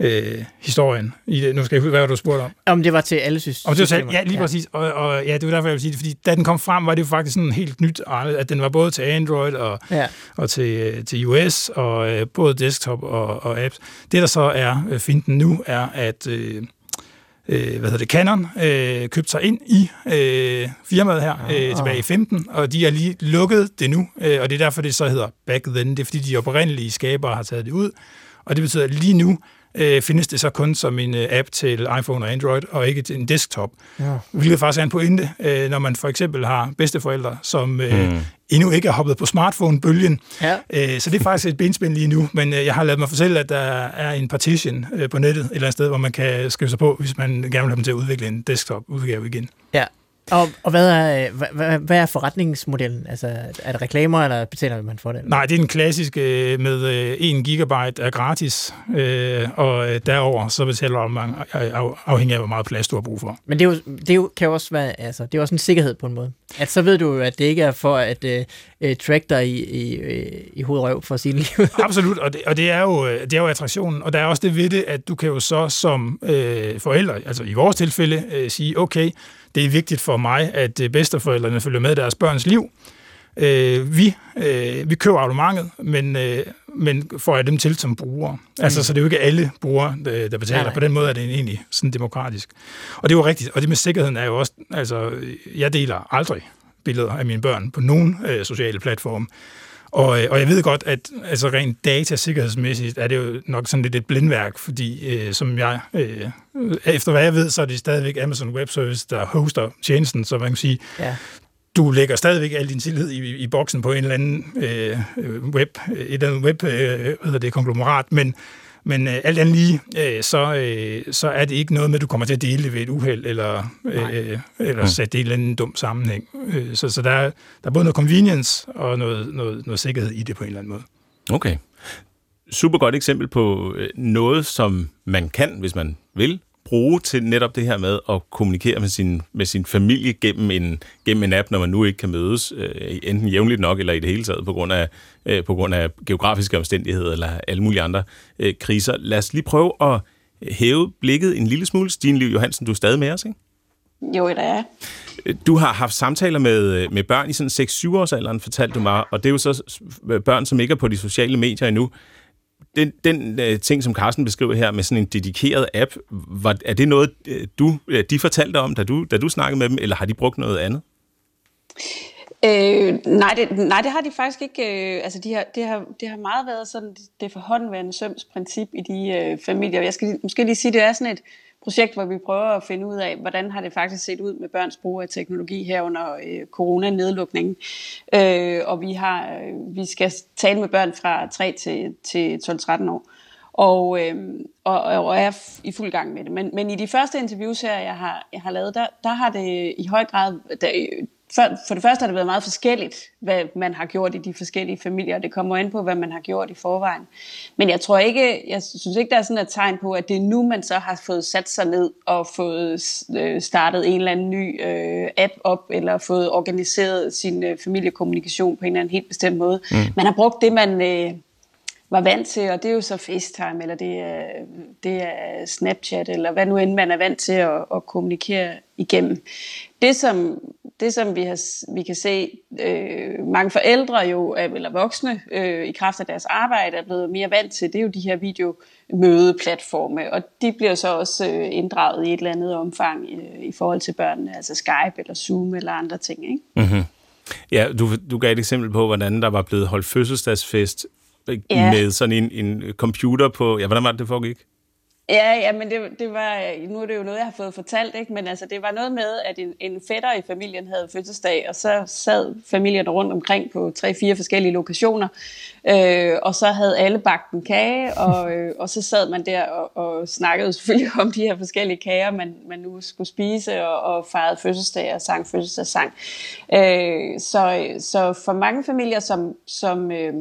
øh, historien i det. Nu skal jeg huske, hvad du spurgte om. Om det var til alle systemer. Om det var til, ja, lige ja. præcis. Og, og ja, det var derfor, jeg vil sige det. Fordi da den kom frem, var det jo faktisk sådan helt nyt, at den var både til Android og, ja. og til, til iOS, og øh, både desktop og, og apps. Det, der så er øh, finden nu, er, at... Øh, øh, hvad hedder det, Canon øh, købte sig ind i øh, firmaet her øh, tilbage i 15, og de har lige lukket det nu, øh, og det er derfor, det så hedder Back Then. Det er fordi, de oprindelige skabere har taget det ud, og det betyder, at lige nu øh, findes det så kun som en øh, app til iPhone og Android, og ikke til en desktop. Ja. Hvilket faktisk er en pointe, øh, når man for eksempel har bedsteforældre, som øh, mm. endnu ikke er hoppet på smartphone-bølgen. Ja. Øh, så det er faktisk et benspænd lige nu, men øh, jeg har lavet mig fortælle, at der er en partition øh, på nettet et eller andet sted, hvor man kan skrive sig på, hvis man gerne vil have dem til at udvikle en desktop-udgave igen. Ja, og, og hvad, er, hvad, hvad er forretningsmodellen? Altså, er det reklamer, eller betaler man for det? Nej, det er den klassiske med 1 øh, gigabyte er gratis, øh, og øh, derover så betaler man afhængig af, hvor meget plads du har brug for. Men det, er jo, det er jo, kan jo også være, altså, det er også en sikkerhed på en måde. At så ved du jo, at det ikke er for at uh, track dig i, i, i hovedrøv for sin liv. Absolut, og det, og det, er jo, det er jo attraktionen, og der er også det ved det, at du kan jo så som øh, forældre, altså i vores tilfælde, øh, sige, okay, det er vigtigt for mig, at øh, bedsteforældrene følger med deres børns liv. Øh, vi, øh, vi køber abonnementet, men, øh, men får jeg dem til som brugere. Mm. Altså, så det er jo ikke alle brugere, der, der betaler. Nej. På den måde er det egentlig sådan demokratisk. Og det er jo rigtigt. Og det med sikkerheden er jo også... Altså, jeg deler aldrig billeder af mine børn på nogen øh, sociale platforme. Og, øh, og jeg ved godt, at altså rent datasikkerhedsmæssigt er det jo nok sådan lidt et blindværk, fordi øh, som jeg, øh, efter hvad jeg ved, så er det stadigvæk Amazon Web Service, der hoster tjenesten, så man kan sige, ja. du lægger stadigvæk al din tillid i, i boksen på en eller anden øh, web, et eller andet web, øh, hvad det, konglomerat, men Men øh, alt andet lige, øh, så, øh, så er det ikke noget med, at du kommer til at dele det ved et uheld, eller, øh, eller sætte det i en eller anden dum sammenhæng. Øh, så så der, er, der er både noget convenience og noget, noget, noget sikkerhed i det på en eller anden måde. Okay. Super godt eksempel på øh, noget, som man kan, hvis man vil, bruge til netop det her med at kommunikere med sin, med sin familie gennem en, gennem en app, når man nu ikke kan mødes, øh, enten jævnligt nok eller i det hele taget på grund af, øh, på grund af geografiske omstændigheder eller alle mulige andre øh, kriser. Lad os lige prøve at hæve blikket en lille smule. Stine Liv Johansen, du er stadig med os, ikke? Jo, det er. Du har haft samtaler med, med børn i sådan 6-7 års alderen, fortalte du mig, og det er jo så børn, som ikke er på de sociale medier endnu den, den øh, ting, som Carsten beskriver her med sådan en dedikeret app, var, er det noget, øh, du, øh, de fortalte om, da du, da du snakkede med dem, eller har de brugt noget andet? Øh, nej, det, nej, det har de faktisk ikke. Øh, altså, de har, det, har, det har meget været sådan det forhåndværende søms princip i de øh, familier. Jeg skal måske lige sige, det er sådan et, projekt, hvor vi prøver at finde ud af, hvordan har det faktisk set ud med børns brug af teknologi her under øh, coronanedlukningen. Øh, og vi, har, øh, vi skal tale med børn fra 3 til, til 12-13 år. Og, øh, og, og er i fuld gang med det. Men, men i de første interviews her, jeg har, jeg har lavet, der, der har det i høj grad, der, for, for det første har det været meget forskelligt, hvad man har gjort i de forskellige familier, og det kommer ind på, hvad man har gjort i forvejen. Men jeg tror ikke, jeg synes ikke, der er sådan et tegn på, at det er nu, man så har fået sat sig ned og fået øh, startet en eller anden ny øh, app op, eller fået organiseret sin øh, familiekommunikation på en eller anden helt bestemt måde. Mm. Man har brugt det, man... Øh, var vant til, og det er jo så FaceTime, eller det er, det er Snapchat, eller hvad nu end man er vant til at, at kommunikere igennem. Det som, det, som vi, har, vi kan se, øh, mange forældre jo, eller voksne, øh, i kraft af deres arbejde, er blevet mere vant til, det er jo de her videomødeplatforme, og de bliver så også øh, inddraget i et eller andet omfang øh, i forhold til børnene, altså Skype eller Zoom eller andre ting. Ikke? Mm-hmm. Ja, du, du gav et eksempel på, hvordan der var blevet holdt fødselsdagsfest ja. med sådan en, en computer på... Ja, hvordan var det, det foregik? Ja, ja, men det, det var, nu er det jo noget, jeg har fået fortalt, ikke? men altså, det var noget med, at en, en fætter i familien havde fødselsdag, og så sad familien rundt omkring på tre-fire forskellige lokationer, øh, og så havde alle bagt en kage, og, øh, og så sad man der og, og snakkede selvfølgelig om de her forskellige kager, man, man nu skulle spise, og, og fejrede fødselsdag og sang fødselsdagssang. Øh, så, så for mange familier, som... som øh,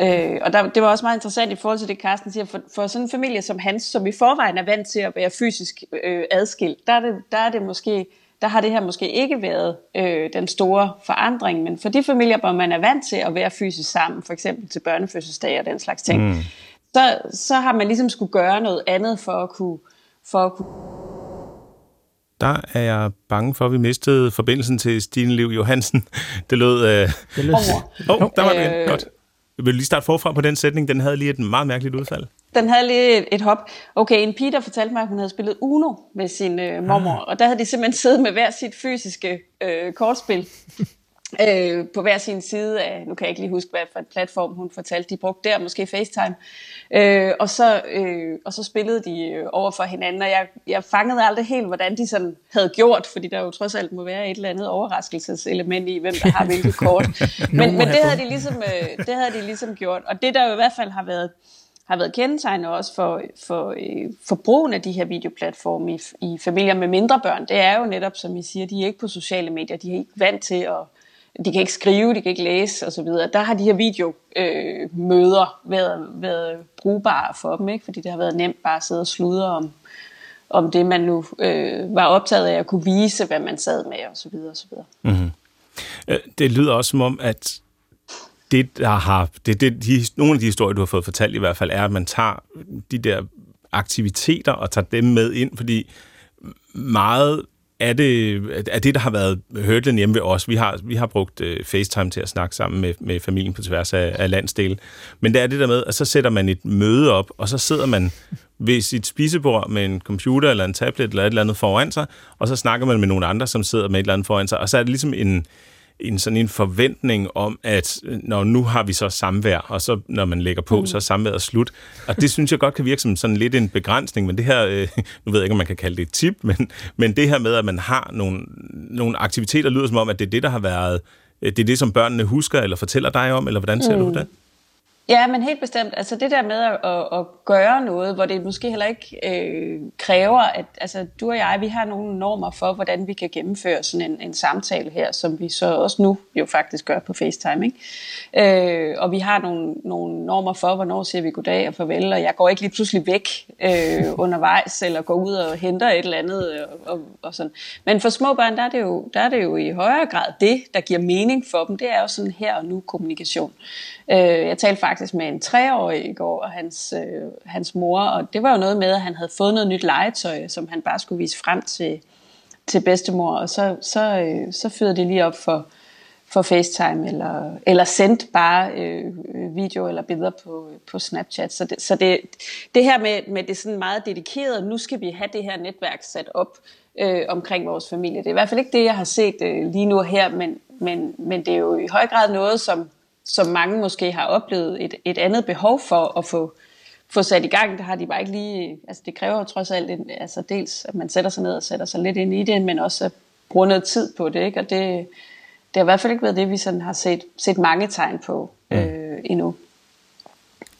Øh, og der, det var også meget interessant i forhold til det, Carsten siger, for, for sådan en familie som hans, som i forvejen er vant til at være fysisk øh, adskilt, der er, det, der er det måske, der har det her måske ikke været øh, den store forandring, men for de familier, hvor man er vant til at være fysisk sammen, for eksempel til børnefødselsdag og den slags ting, mm. så, så har man ligesom skulle gøre noget andet for at kunne, for at kunne der er jeg bange for, at vi mistede forbindelsen til Stine Liv Johansen. Det lød... Øh... Det lød... Åh, oh, der var det. Øh, Godt. Vil du lige starte forfra på den sætning? Den havde lige et meget mærkeligt udfald. Den havde lige et, et hop. Okay, en pige, der fortalte mig, at hun havde spillet Uno med sin øh, mormor, ah. og der havde de simpelthen siddet med hver sit fysiske øh, kortspil øh, på hver sin side af, nu kan jeg ikke lige huske, hvad for en platform hun fortalte, de brugte der, måske FaceTime. Øh, og, så, øh, og så spillede de øh, over for hinanden, og jeg, jeg fangede aldrig helt, hvordan de sådan havde gjort, fordi der jo trods alt må være et eller andet overraskelseselement i, hvem der har hvilket kort. men, men det havde, de ligesom, øh, det havde de ligesom gjort, og det der jo i hvert fald har været har været kendetegnet også for, for, øh, for brugen af de her videoplatforme i, i familier med mindre børn, det er jo netop, som I siger, de er ikke på sociale medier, de er ikke vant til at de kan ikke skrive, de kan ikke læse osv. Der har de her videomøder øh, været, været brugbare for dem, ikke? fordi det har været nemt bare at sidde og sludre om, om det, man nu øh, var optaget af at kunne vise, hvad man sad med osv. osv. Mm-hmm. Øh, det lyder også som om, at det, der har, det, det, de, nogle af de historier, du har fået fortalt i hvert fald, er, at man tager de der aktiviteter og tager dem med ind, fordi meget er det, er det, der har været hørtlen hjemme ved os. Vi har, vi har brugt øh, FaceTime til at snakke sammen med, med familien på tværs af, af landsdele. Men det er det der med, at så sætter man et møde op, og så sidder man ved sit spisebord med en computer eller en tablet eller et eller andet foran sig, og så snakker man med nogle andre, som sidder med et eller andet foran sig, og så er det ligesom en, en sådan en forventning om, at når nu har vi så samvær, og så når man lægger på, mm. så er samværet slut. Og det synes jeg godt kan virke som sådan lidt en begrænsning, men det her, øh, nu ved jeg ikke, om man kan kalde det et tip, men, men det her med, at man har nogle, nogle aktiviteter, lyder som om, at det er det, der har været, øh, det er det, som børnene husker eller fortæller dig om, eller hvordan ser mm. du det? Ja, men helt bestemt. Altså det der med at, at, at gøre noget, hvor det måske heller ikke øh, kræver, at altså, du og jeg, vi har nogle normer for, hvordan vi kan gennemføre sådan en, en samtale her, som vi så også nu jo faktisk gør på FaceTime. Ikke? Øh, og vi har nogle, nogle normer for, hvornår siger vi goddag og farvel, og jeg går ikke lige pludselig væk øh, undervejs, eller går ud og henter et eller andet. Og, og, og sådan. Men for små børn, der er, det jo, der er det jo i højere grad det, der giver mening for dem. Det er jo sådan her og nu kommunikation. Øh, jeg talte faktisk med en treårig i går, og hans, øh, hans mor, og det var jo noget med, at han havde fået noget nyt legetøj, som han bare skulle vise frem til, til bedstemor, og så, så, øh, så fyrede de lige op for, for FaceTime, eller, eller sendt bare øh, video eller billeder på, på Snapchat. Så, det, så det, det her med, med det sådan meget dedikerede, nu skal vi have det her netværk sat op øh, omkring vores familie. Det er i hvert fald ikke det, jeg har set øh, lige nu her, men, men, men det er jo i høj grad noget, som som mange måske har oplevet et, et andet behov for at få, få sat i gang. Det har de bare ikke lige, altså det kræver jo trods alt, en, altså dels at man sætter sig ned og sætter sig lidt ind i det, men også at bruge noget tid på det, ikke? og det, det har i hvert fald ikke været det, vi sådan har set, set mange tegn på øh, endnu.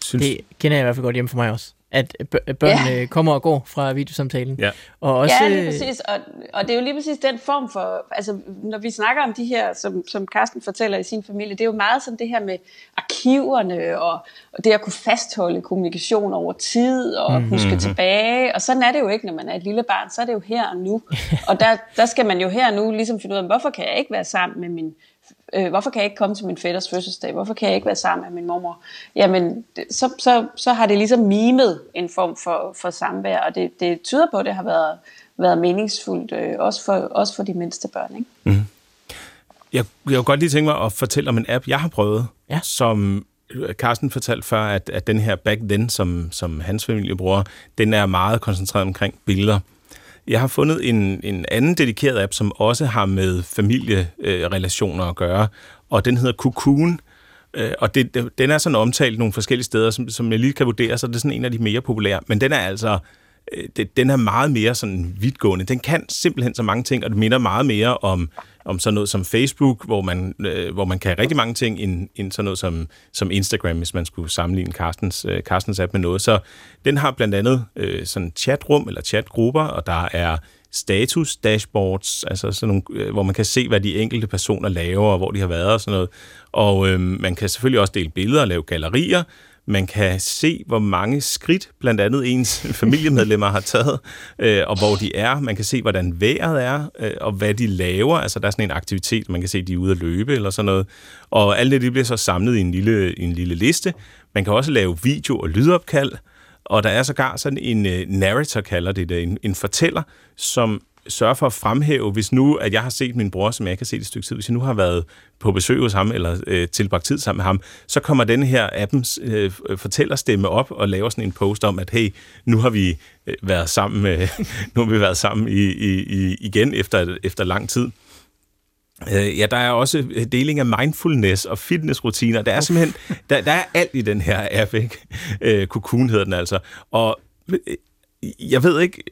Synes... Det kender jeg i hvert fald godt hjemme for mig også at børnene ja. kommer og går fra videosamtalen. Ja, og også, ja lige præcis. Og, og det er jo lige præcis den form for, altså når vi snakker om de her, som, som Carsten fortæller i sin familie, det er jo meget sådan det her med arkiverne og, og det at kunne fastholde kommunikation over tid og mm-hmm. huske tilbage. Og sådan er det jo ikke, når man er et lille barn, så er det jo her og nu. og der, der skal man jo her og nu ligesom finde ud af, hvorfor kan jeg ikke være sammen med min øh, hvorfor kan jeg ikke komme til min fætters fødselsdag? Hvorfor kan jeg ikke være sammen med min mormor? Jamen, så, så, så har det ligesom mimet en form for, for samvær, og det, det tyder på, at det har været, været meningsfuldt, øh, også, for, også for de mindste børn. Ikke? Mm. Jeg, jeg kunne godt lige tænke mig at fortælle om en app, jeg har prøvet, ja. som Carsten fortalte før, at, at den her Back Then, som, som hans familie bruger, den er meget koncentreret omkring billeder. Jeg har fundet en, en anden dedikeret app, som også har med familierelationer at gøre, og den hedder Cocoon. Øh, og det, den er sådan omtalt nogle forskellige steder, som, som jeg lige kan vurdere, så det er sådan en af de mere populære. Men den er altså øh, det, den er meget mere sådan vidtgående. Den kan simpelthen så mange ting, og det minder meget mere om om sådan noget som Facebook, hvor man, øh, hvor man kan rigtig mange ting, end, end sådan noget som, som Instagram, hvis man skulle sammenligne Carstens, øh, Carstens app med noget. Så den har blandt andet øh, sådan chatrum eller chatgrupper, og der er status dashboards, altså sådan nogle, øh, hvor man kan se, hvad de enkelte personer laver, og hvor de har været og sådan noget. Og øh, man kan selvfølgelig også dele billeder og lave gallerier, man kan se, hvor mange skridt blandt andet ens familiemedlemmer har taget, øh, og hvor de er. Man kan se, hvordan vejret er, øh, og hvad de laver. Altså, der er sådan en aktivitet, man kan se, de er ude at løbe eller sådan noget. Og alt det, det bliver så samlet i en lille, en lille liste. Man kan også lave video- og lydopkald, og der er sågar sådan en øh, narrator, kalder det det, en, en fortæller, som sørge for at fremhæve, hvis nu, at jeg har set min bror, som jeg ikke har set et stykke tid, hvis jeg nu har været på besøg hos ham, eller øh, tilbragt tid sammen med ham, så kommer den her appens øh, fortællerstemme op og laver sådan en post om, at hey, nu har vi øh, været sammen, øh, nu har vi været sammen i, i, i, igen efter, efter lang tid. Øh, ja, der er også deling af mindfulness og fitnessrutiner. Der er simpelthen, der, der er alt i den her app, ikke? Øh, Cocoon hedder den altså. Og øh, jeg ved ikke,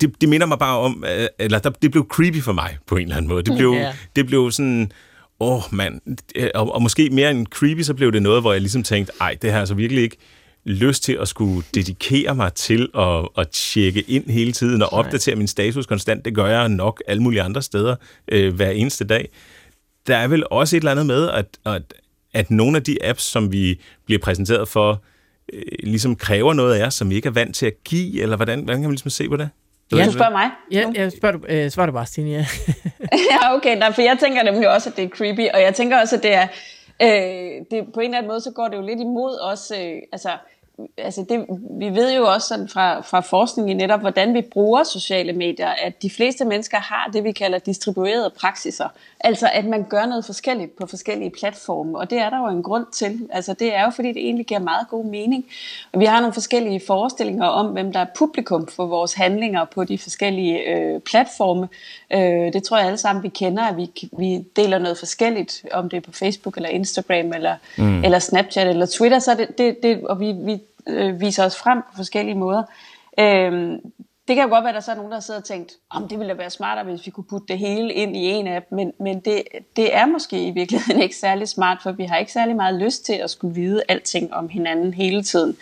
det, det minder mig bare om, øh, eller der, det blev creepy for mig på en eller anden måde. Det blev, yeah. det blev sådan, åh oh, mand, og, og måske mere end creepy, så blev det noget, hvor jeg ligesom tænkte, ej, det har altså virkelig ikke lyst til at skulle dedikere mig til at, at tjekke ind hele tiden og opdatere min status konstant. Det gør jeg nok alle mulige andre steder øh, hver eneste dag. Der er vel også et eller andet med, at, at, at nogle af de apps, som vi bliver præsenteret for, øh, ligesom kræver noget af os, som vi ikke er vant til at give, eller hvordan, hvordan kan man ligesom se på det? Ja, du spørger mig? Ja, jeg spørger du, øh, svarer du bare, Stine. Ja. ja, okay. Nej, for jeg tænker nemlig også, at det er creepy, og jeg tænker også, at det er, øh, det, på en eller anden måde, så går det jo lidt imod os, øh, altså, altså det, vi ved jo også sådan fra, fra forskning i netop, hvordan vi bruger sociale medier, at de fleste mennesker har det, vi kalder distribuerede praksiser. Altså at man gør noget forskelligt på forskellige platforme, og det er der jo en grund til. Altså det er jo fordi, det egentlig giver meget god mening. Og vi har nogle forskellige forestillinger om, hvem der er publikum for vores handlinger på de forskellige øh, platforme. Øh, det tror jeg alle sammen, vi kender, at vi, vi deler noget forskelligt, om det er på Facebook eller Instagram eller, mm. eller Snapchat eller Twitter, så det, det, det, og vi, vi øh, viser os frem på forskellige måder. Øh, det kan jo godt være, at der så er nogen, der sidder og tænkt, om det ville da være smartere, hvis vi kunne putte det hele ind i en app, men, men det, det er måske i virkeligheden ikke særlig smart, for vi har ikke særlig meget lyst til at skulle vide alting om hinanden hele tiden.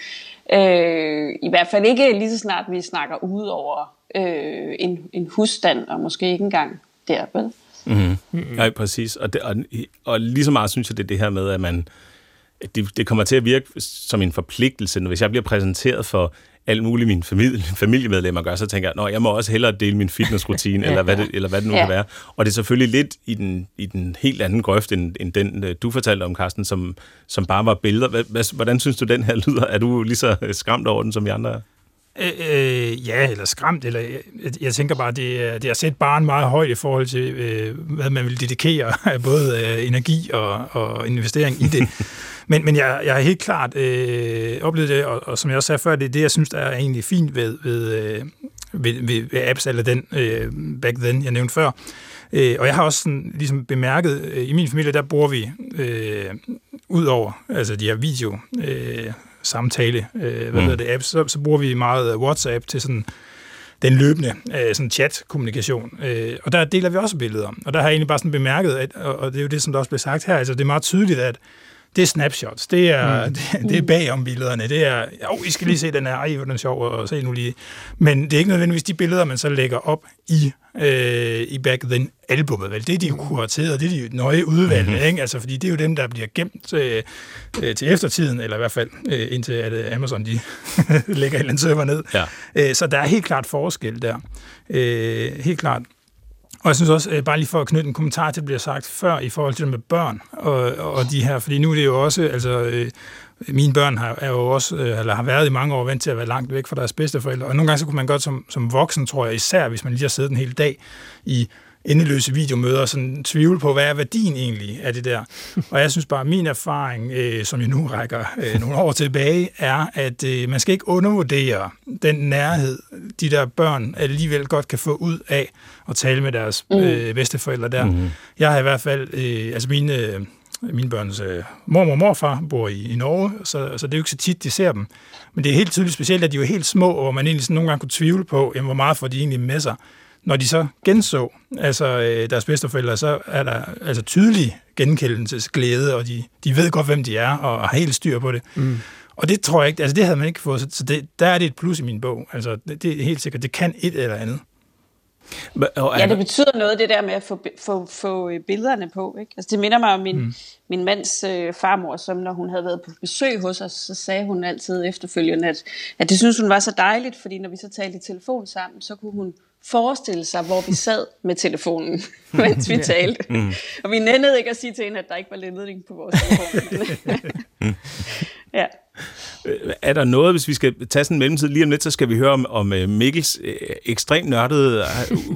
Øh, I hvert fald ikke lige så snart vi snakker ud over øh, en, en husstand, og måske ikke engang der, vel? Mm-hmm. Mm-hmm. Ja, præcis. Og, det, og, og lige så meget synes jeg, det er det her med, at man det, det kommer til at virke som en forpligtelse. Hvis jeg bliver præsenteret for alt muligt mine familie, familiemedlemmer gør, så tænker jeg, at jeg må også hellere dele min fitnessrutine, ja, eller, hvad det, eller hvad det nu ja. kan være. Og det er selvfølgelig lidt i den, i den helt anden grøft, end, end den, øh, du fortalte om, Carsten, som, som bare var billeder. Hvordan synes du, den her lyder? Er du lige så skræmt over den, som vi andre er? Øh, øh, ja, eller skræmt. Eller, jeg, jeg tænker bare, det, det har set barn meget højt i forhold til, øh, hvad man vil dedikere af både øh, energi og, og investering i det. men men jeg, jeg har helt klart øh, oplevet det, og, og som jeg også sagde før, det er det, jeg synes, der er egentlig fint ved, ved, øh, ved, ved, ved apps, eller den øh, back then, jeg nævnte før. Øh, og jeg har også sådan, ligesom bemærket, øh, i min familie, der bruger vi øh, ud over altså de her video... Øh, samtale, øh, hvad mm. hedder det, apps, så, så bruger vi meget WhatsApp til sådan den løbende øh, sådan chat-kommunikation. Øh, og der deler vi også billeder. Og der har jeg egentlig bare sådan bemærket, at, og, og det er jo det, som der også blev sagt her, altså det er meget tydeligt, at det er snapshots, det er, mm. det, det er bagom billederne, det er, jo, I skal lige se den her, ej, hvor den er sjov, og se nu lige. Men det er ikke nødvendigvis de billeder, man så lægger op i, øh, i Back Then albumet, vel? Det er de jo kurateret, det er de nøje udvalgte, mm-hmm. ikke? Altså, fordi det er jo dem, der bliver gemt øh, øh, til eftertiden, eller i hvert fald øh, indtil at øh, Amazon, de lægger en eller anden server ned. Ja. Øh, så der er helt klart forskel der. Øh, helt klart. Og jeg synes også, øh, bare lige for at knytte en kommentar til, det bliver sagt før, i forhold til det med børn og, og de her, fordi nu er det jo også, altså, øh, mine børn har, er jo også, øh, eller har været i mange år vant til at være langt væk fra deres bedsteforældre, og nogle gange så kunne man godt som, som voksen, tror jeg, især hvis man lige har siddet en hel dag i endeløse videomøder, sådan tvivl på, hvad er værdien egentlig af det der. Og jeg synes bare, at min erfaring, øh, som jeg nu rækker øh, nogle år tilbage, er, at øh, man skal ikke undervurdere den nærhed, de der børn alligevel godt kan få ud af at tale med deres mm. øh, bedsteforældre der. Mm-hmm. Jeg har i hvert fald, øh, altså mine, øh, mine børns øh, mormor og morfar bor i, i Norge, så, så det er jo ikke så tit, de ser dem. Men det er helt tydeligt specielt, at de er helt små, hvor man egentlig sådan nogle gange kunne tvivle på, jamen, hvor meget får de egentlig med sig når de så genså altså, øh, deres bedsteforældre, så er der altså, tydelig genkendelsesglæde, og de, de ved godt, hvem de er, og har helt styr på det. Mm. Og det tror jeg ikke, altså det havde man ikke fået, så det, der er det et plus i min bog. Altså det, det er helt sikkert, det kan et eller andet. Ja, det betyder noget, det der med at få, få, få øh, billederne på. Ikke? Altså, det minder mig om min, mm. min mands øh, farmor, som når hun havde været på besøg hos os, så sagde hun altid efterfølgende, at, at det synes hun var så dejligt, fordi når vi så talte i telefon sammen, så kunne hun forestille sig, hvor vi sad med telefonen, mens vi talte. Mm. Og vi nændede ikke at sige til hende, at der ikke var ledning på vores telefon. ja. Øh, er der noget, hvis vi skal tage sådan en mellemtid lige om lidt, så skal vi høre om, om øh, Mikkels øh, ekstremt nørdede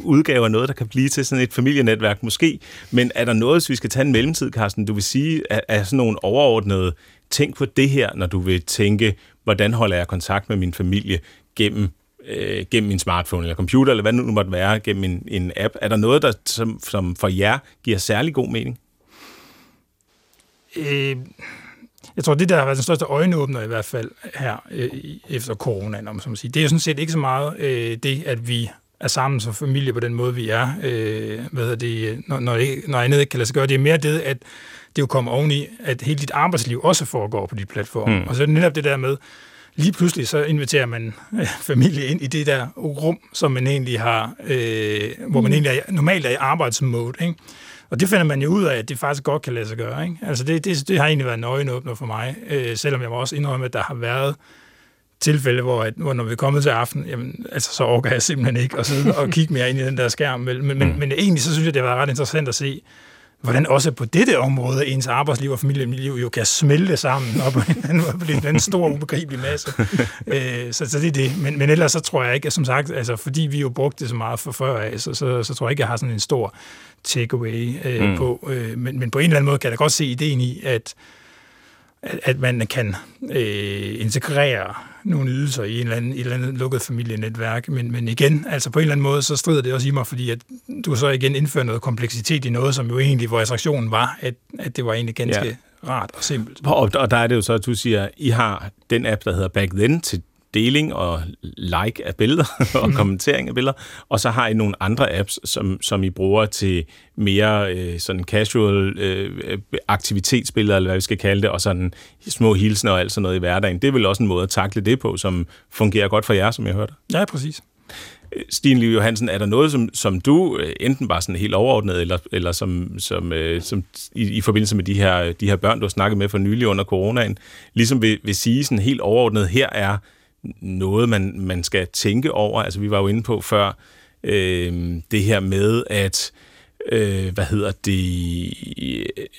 udgave af noget, der kan blive til sådan et familienetværk måske. Men er der noget, hvis vi skal tage en mellemtid, Carsten, du vil sige, er, sådan nogle overordnede ting på det her, når du vil tænke, hvordan holder jeg kontakt med min familie gennem øh, gennem min smartphone eller computer, eller hvad det nu måtte være, gennem en, en app. Er der noget, der som, som for jer giver særlig god mening? Øh, jeg tror, det der har været den største øjenåbner i hvert fald her øh, efter corona, om man siger. det er jo sådan set ikke så meget øh, det, at vi er sammen som familie på den måde, vi er, øh, hvad det, når, når, når andet ikke kan lade sig gøre. Det er mere det, at det jo kommer oveni, at hele dit arbejdsliv også foregår på de platforme. Mm. Og så er netop det der med, lige pludselig så inviterer man øh, familie ind i det der rum, som man egentlig har, øh, hvor man mm. egentlig er, normalt er i arbejdsmode, ikke? Og det finder man jo ud af, at det faktisk godt kan lade sig gøre. Ikke? Altså det, det, det har egentlig været en øjenåbner for mig, øh, selvom jeg må også indrømme, at der har været tilfælde, hvor, at, hvor når vi er kommet til aften, jamen, altså, så orker jeg simpelthen ikke at sidde og kigge mere ind i den der skærm. Men, men, mm. men egentlig så synes jeg, det har været ret interessant at se, hvordan også på dette område ens arbejdsliv og familieliv jo kan smelte sammen op på en, på en stor, ubegribelig masse. Øh, så, så det er det. Men, men ellers så tror jeg ikke, at som sagt, altså, fordi vi jo brugte det så meget for før af, så, så, så tror jeg ikke, jeg har sådan en stor takeaway øh, mm. på. Øh, men, men på en eller anden måde kan jeg da godt se ideen i, at at, at man kan øh, integrere nogle ydelser i en eller anden, et eller andet lukket familienetværk. Men, men igen, altså på en eller anden måde, så strider det også i mig, fordi at du så igen indfører noget kompleksitet i noget, som jo egentlig, hvor attraktionen var, at, at det var egentlig ganske ja. rart og simpelt. Og, og der er det jo så, at du siger, I har den app, der hedder Back Then til deling og like af billeder og kommentering af billeder, og så har I nogle andre apps, som, som I bruger til mere øh, sådan casual øh, aktivitetsbilleder, eller hvad vi skal kalde det, og sådan små hilsner og alt sådan noget i hverdagen. Det er vel også en måde at takle det på, som fungerer godt for jer, som jeg hørte. Ja, præcis. Stine Liv Johansen, er der noget, som, som du øh, enten bare sådan helt overordnet, eller, eller som, som, øh, som i, i forbindelse med de her, de her børn, du har snakket med for nylig under coronaen, ligesom vil, vil sige sådan helt overordnet, her er noget, man, man skal tænke over. Altså vi var jo inde på før, øh, det her med, at øh, hvad hedder det,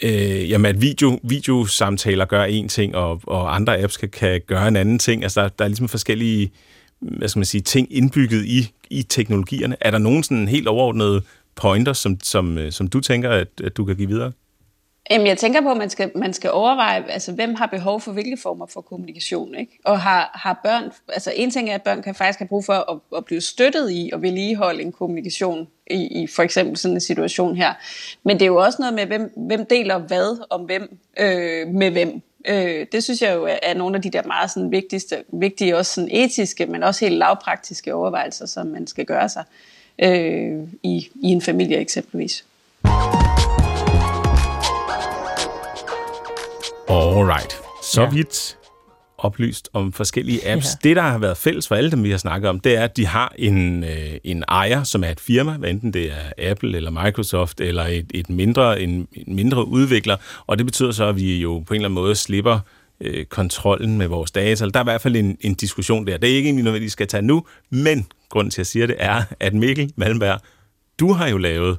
øh, jamen at video, videosamtaler gør en ting, og, og andre apps kan, kan gøre en anden ting. Altså der, der er ligesom forskellige hvad skal man sige, ting indbygget i, i teknologierne. Er der nogen sådan helt overordnede pointer, som, som, øh, som du tænker, at, at du kan give videre? Jamen, jeg tænker på, at man skal, man skal overveje, altså, hvem har behov for hvilke former for kommunikation, ikke? Og har, har børn, altså en ting er, at børn kan faktisk have brug for at, at blive støttet i og vedligeholde en kommunikation i, i for eksempel sådan en situation her. Men det er jo også noget med, hvem, hvem deler hvad om hvem øh, med hvem. Øh, det synes jeg jo er, er nogle af de der meget sådan vigtigste, vigtige, også sådan etiske, men også helt lavpraktiske overvejelser, som man skal gøre sig øh, i, i en familie eksempelvis. Alright. Så ja. vidt oplyst om forskellige apps. Ja. Det, der har været fælles for alle dem, vi har snakket om, det er, at de har en, øh, en ejer, som er et firma, hvad enten det er Apple eller Microsoft eller et, et mindre, en, en mindre udvikler, og det betyder så, at vi jo på en eller anden måde slipper øh, kontrollen med vores data. Der er i hvert fald en, en diskussion der. Det er ikke egentlig noget, vi skal tage nu, men grunden til, at jeg siger det, er, at Mikkel Malmberg, du har jo lavet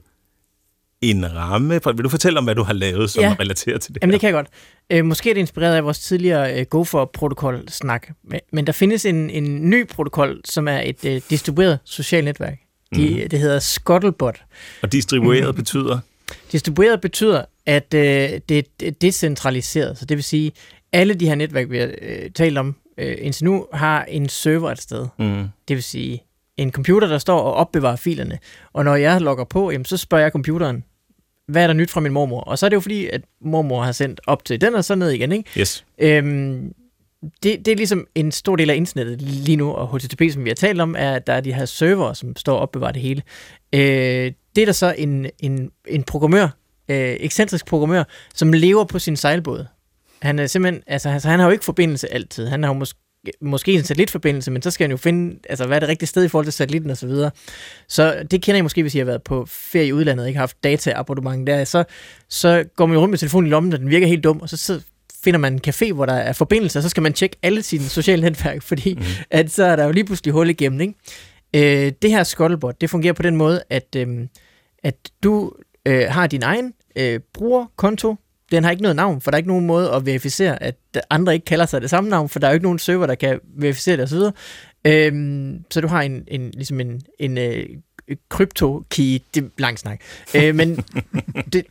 en ramme. Vil du fortælle om, hvad du har lavet, som ja. relaterer til det Jamen, det kan jeg godt. Øh, måske er det inspireret af vores tidligere øh, GoFor-protokol-snak. Men, men der findes en, en ny protokol, som er et øh, distribueret socialt netværk. De, mm. Det hedder Scuttlebot. Og distribueret mm. betyder? Distribueret betyder, at øh, det er decentraliseret. Så det vil sige, alle de her netværk, vi har øh, talt om øh, indtil nu, har en server et sted. Mm. Det vil sige, en computer, der står og opbevarer filerne. Og når jeg logger på, jamen, så spørger jeg computeren, hvad er der nyt fra min mormor? Og så er det jo fordi, at mormor har sendt op til den, og så ned igen, ikke? Yes. Øhm, det, det er ligesom en stor del af internettet lige nu, og HTTP, som vi har talt om, er, at der er de her server, som står og opbevarer det hele. Øh, det er der så en, en, en programmør, øh, ekscentrisk programmør, som lever på sin sejlbåd. Han er simpelthen, altså, altså han har jo ikke forbindelse altid. Han har jo måske måske en satellitforbindelse, men så skal han jo finde, altså hvad er det rigtige sted i forhold til satellitten og så videre. Så det kender jeg måske, hvis jeg har været på ferie i udlandet og ikke har haft dataabonnement der, så, så går man jo rundt med telefonen i lommen, og den virker helt dum, og så, så finder man en café, hvor der er forbindelse, og så skal man tjekke alle sine sociale netværk, fordi mm. at så er der jo lige pludselig hul igennem, ikke? Øh, det her Scuttlebot, det fungerer på den måde, at, øh, at du øh, har din egen øh, brugerkonto, den har ikke noget navn, for der er ikke nogen måde at verificere, at andre ikke kalder sig det samme navn, for der er jo ikke nogen server, der kan verificere det osv. Øhm, så du har en, en, ligesom en, en øh, krypto-key, det er lang snak. Øh, men det,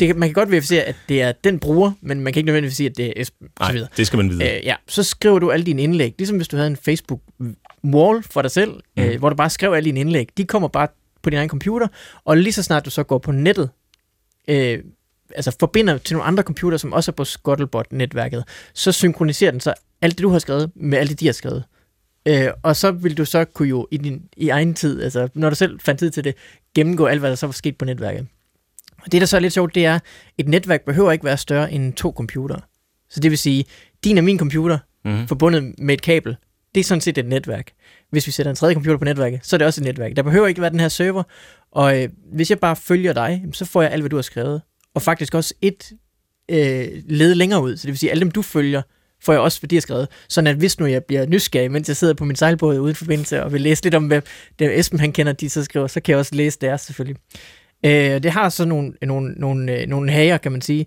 det, man kan godt verificere, at det er den bruger, men man kan ikke nødvendigvis sige, at det er Esben. Nej, så det skal man vide. Øh, ja, så skriver du alle dine indlæg, ligesom hvis du havde en Facebook-wall for dig selv, mm. øh, hvor du bare skrev alle dine indlæg. De kommer bare på din egen computer, og lige så snart du så går på nettet, øh, altså forbinder til nogle andre computer, som også er på Scuttlebot-netværket, så synkroniserer den så alt det, du har skrevet, med alt det, de har skrevet. Øh, og så vil du så kunne jo i din i egen tid, altså når du selv fandt tid til det, gennemgå alt, hvad der så var sket på netværket. Og det, der så er lidt sjovt, det er, et netværk behøver ikke være større end to computere. Så det vil sige, din og min computer, mm-hmm. forbundet med et kabel, det er sådan set et netværk. Hvis vi sætter en tredje computer på netværket, så er det også et netværk. Der behøver ikke være den her server, og øh, hvis jeg bare følger dig, så får jeg alt, hvad du har skrevet og faktisk også et øh, led længere ud. Så det vil sige, at alle dem, du følger, får jeg også, fordi jeg skrevet. Sådan at hvis nu jeg bliver nysgerrig, mens jeg sidder på min sejlbåd uden forbindelse, og vil læse lidt om, hvad det Esben han kender, de så skriver, så kan jeg også læse deres selvfølgelig. Øh, det har så nogle, nogle, nogle, øh, nogle hager, kan man sige.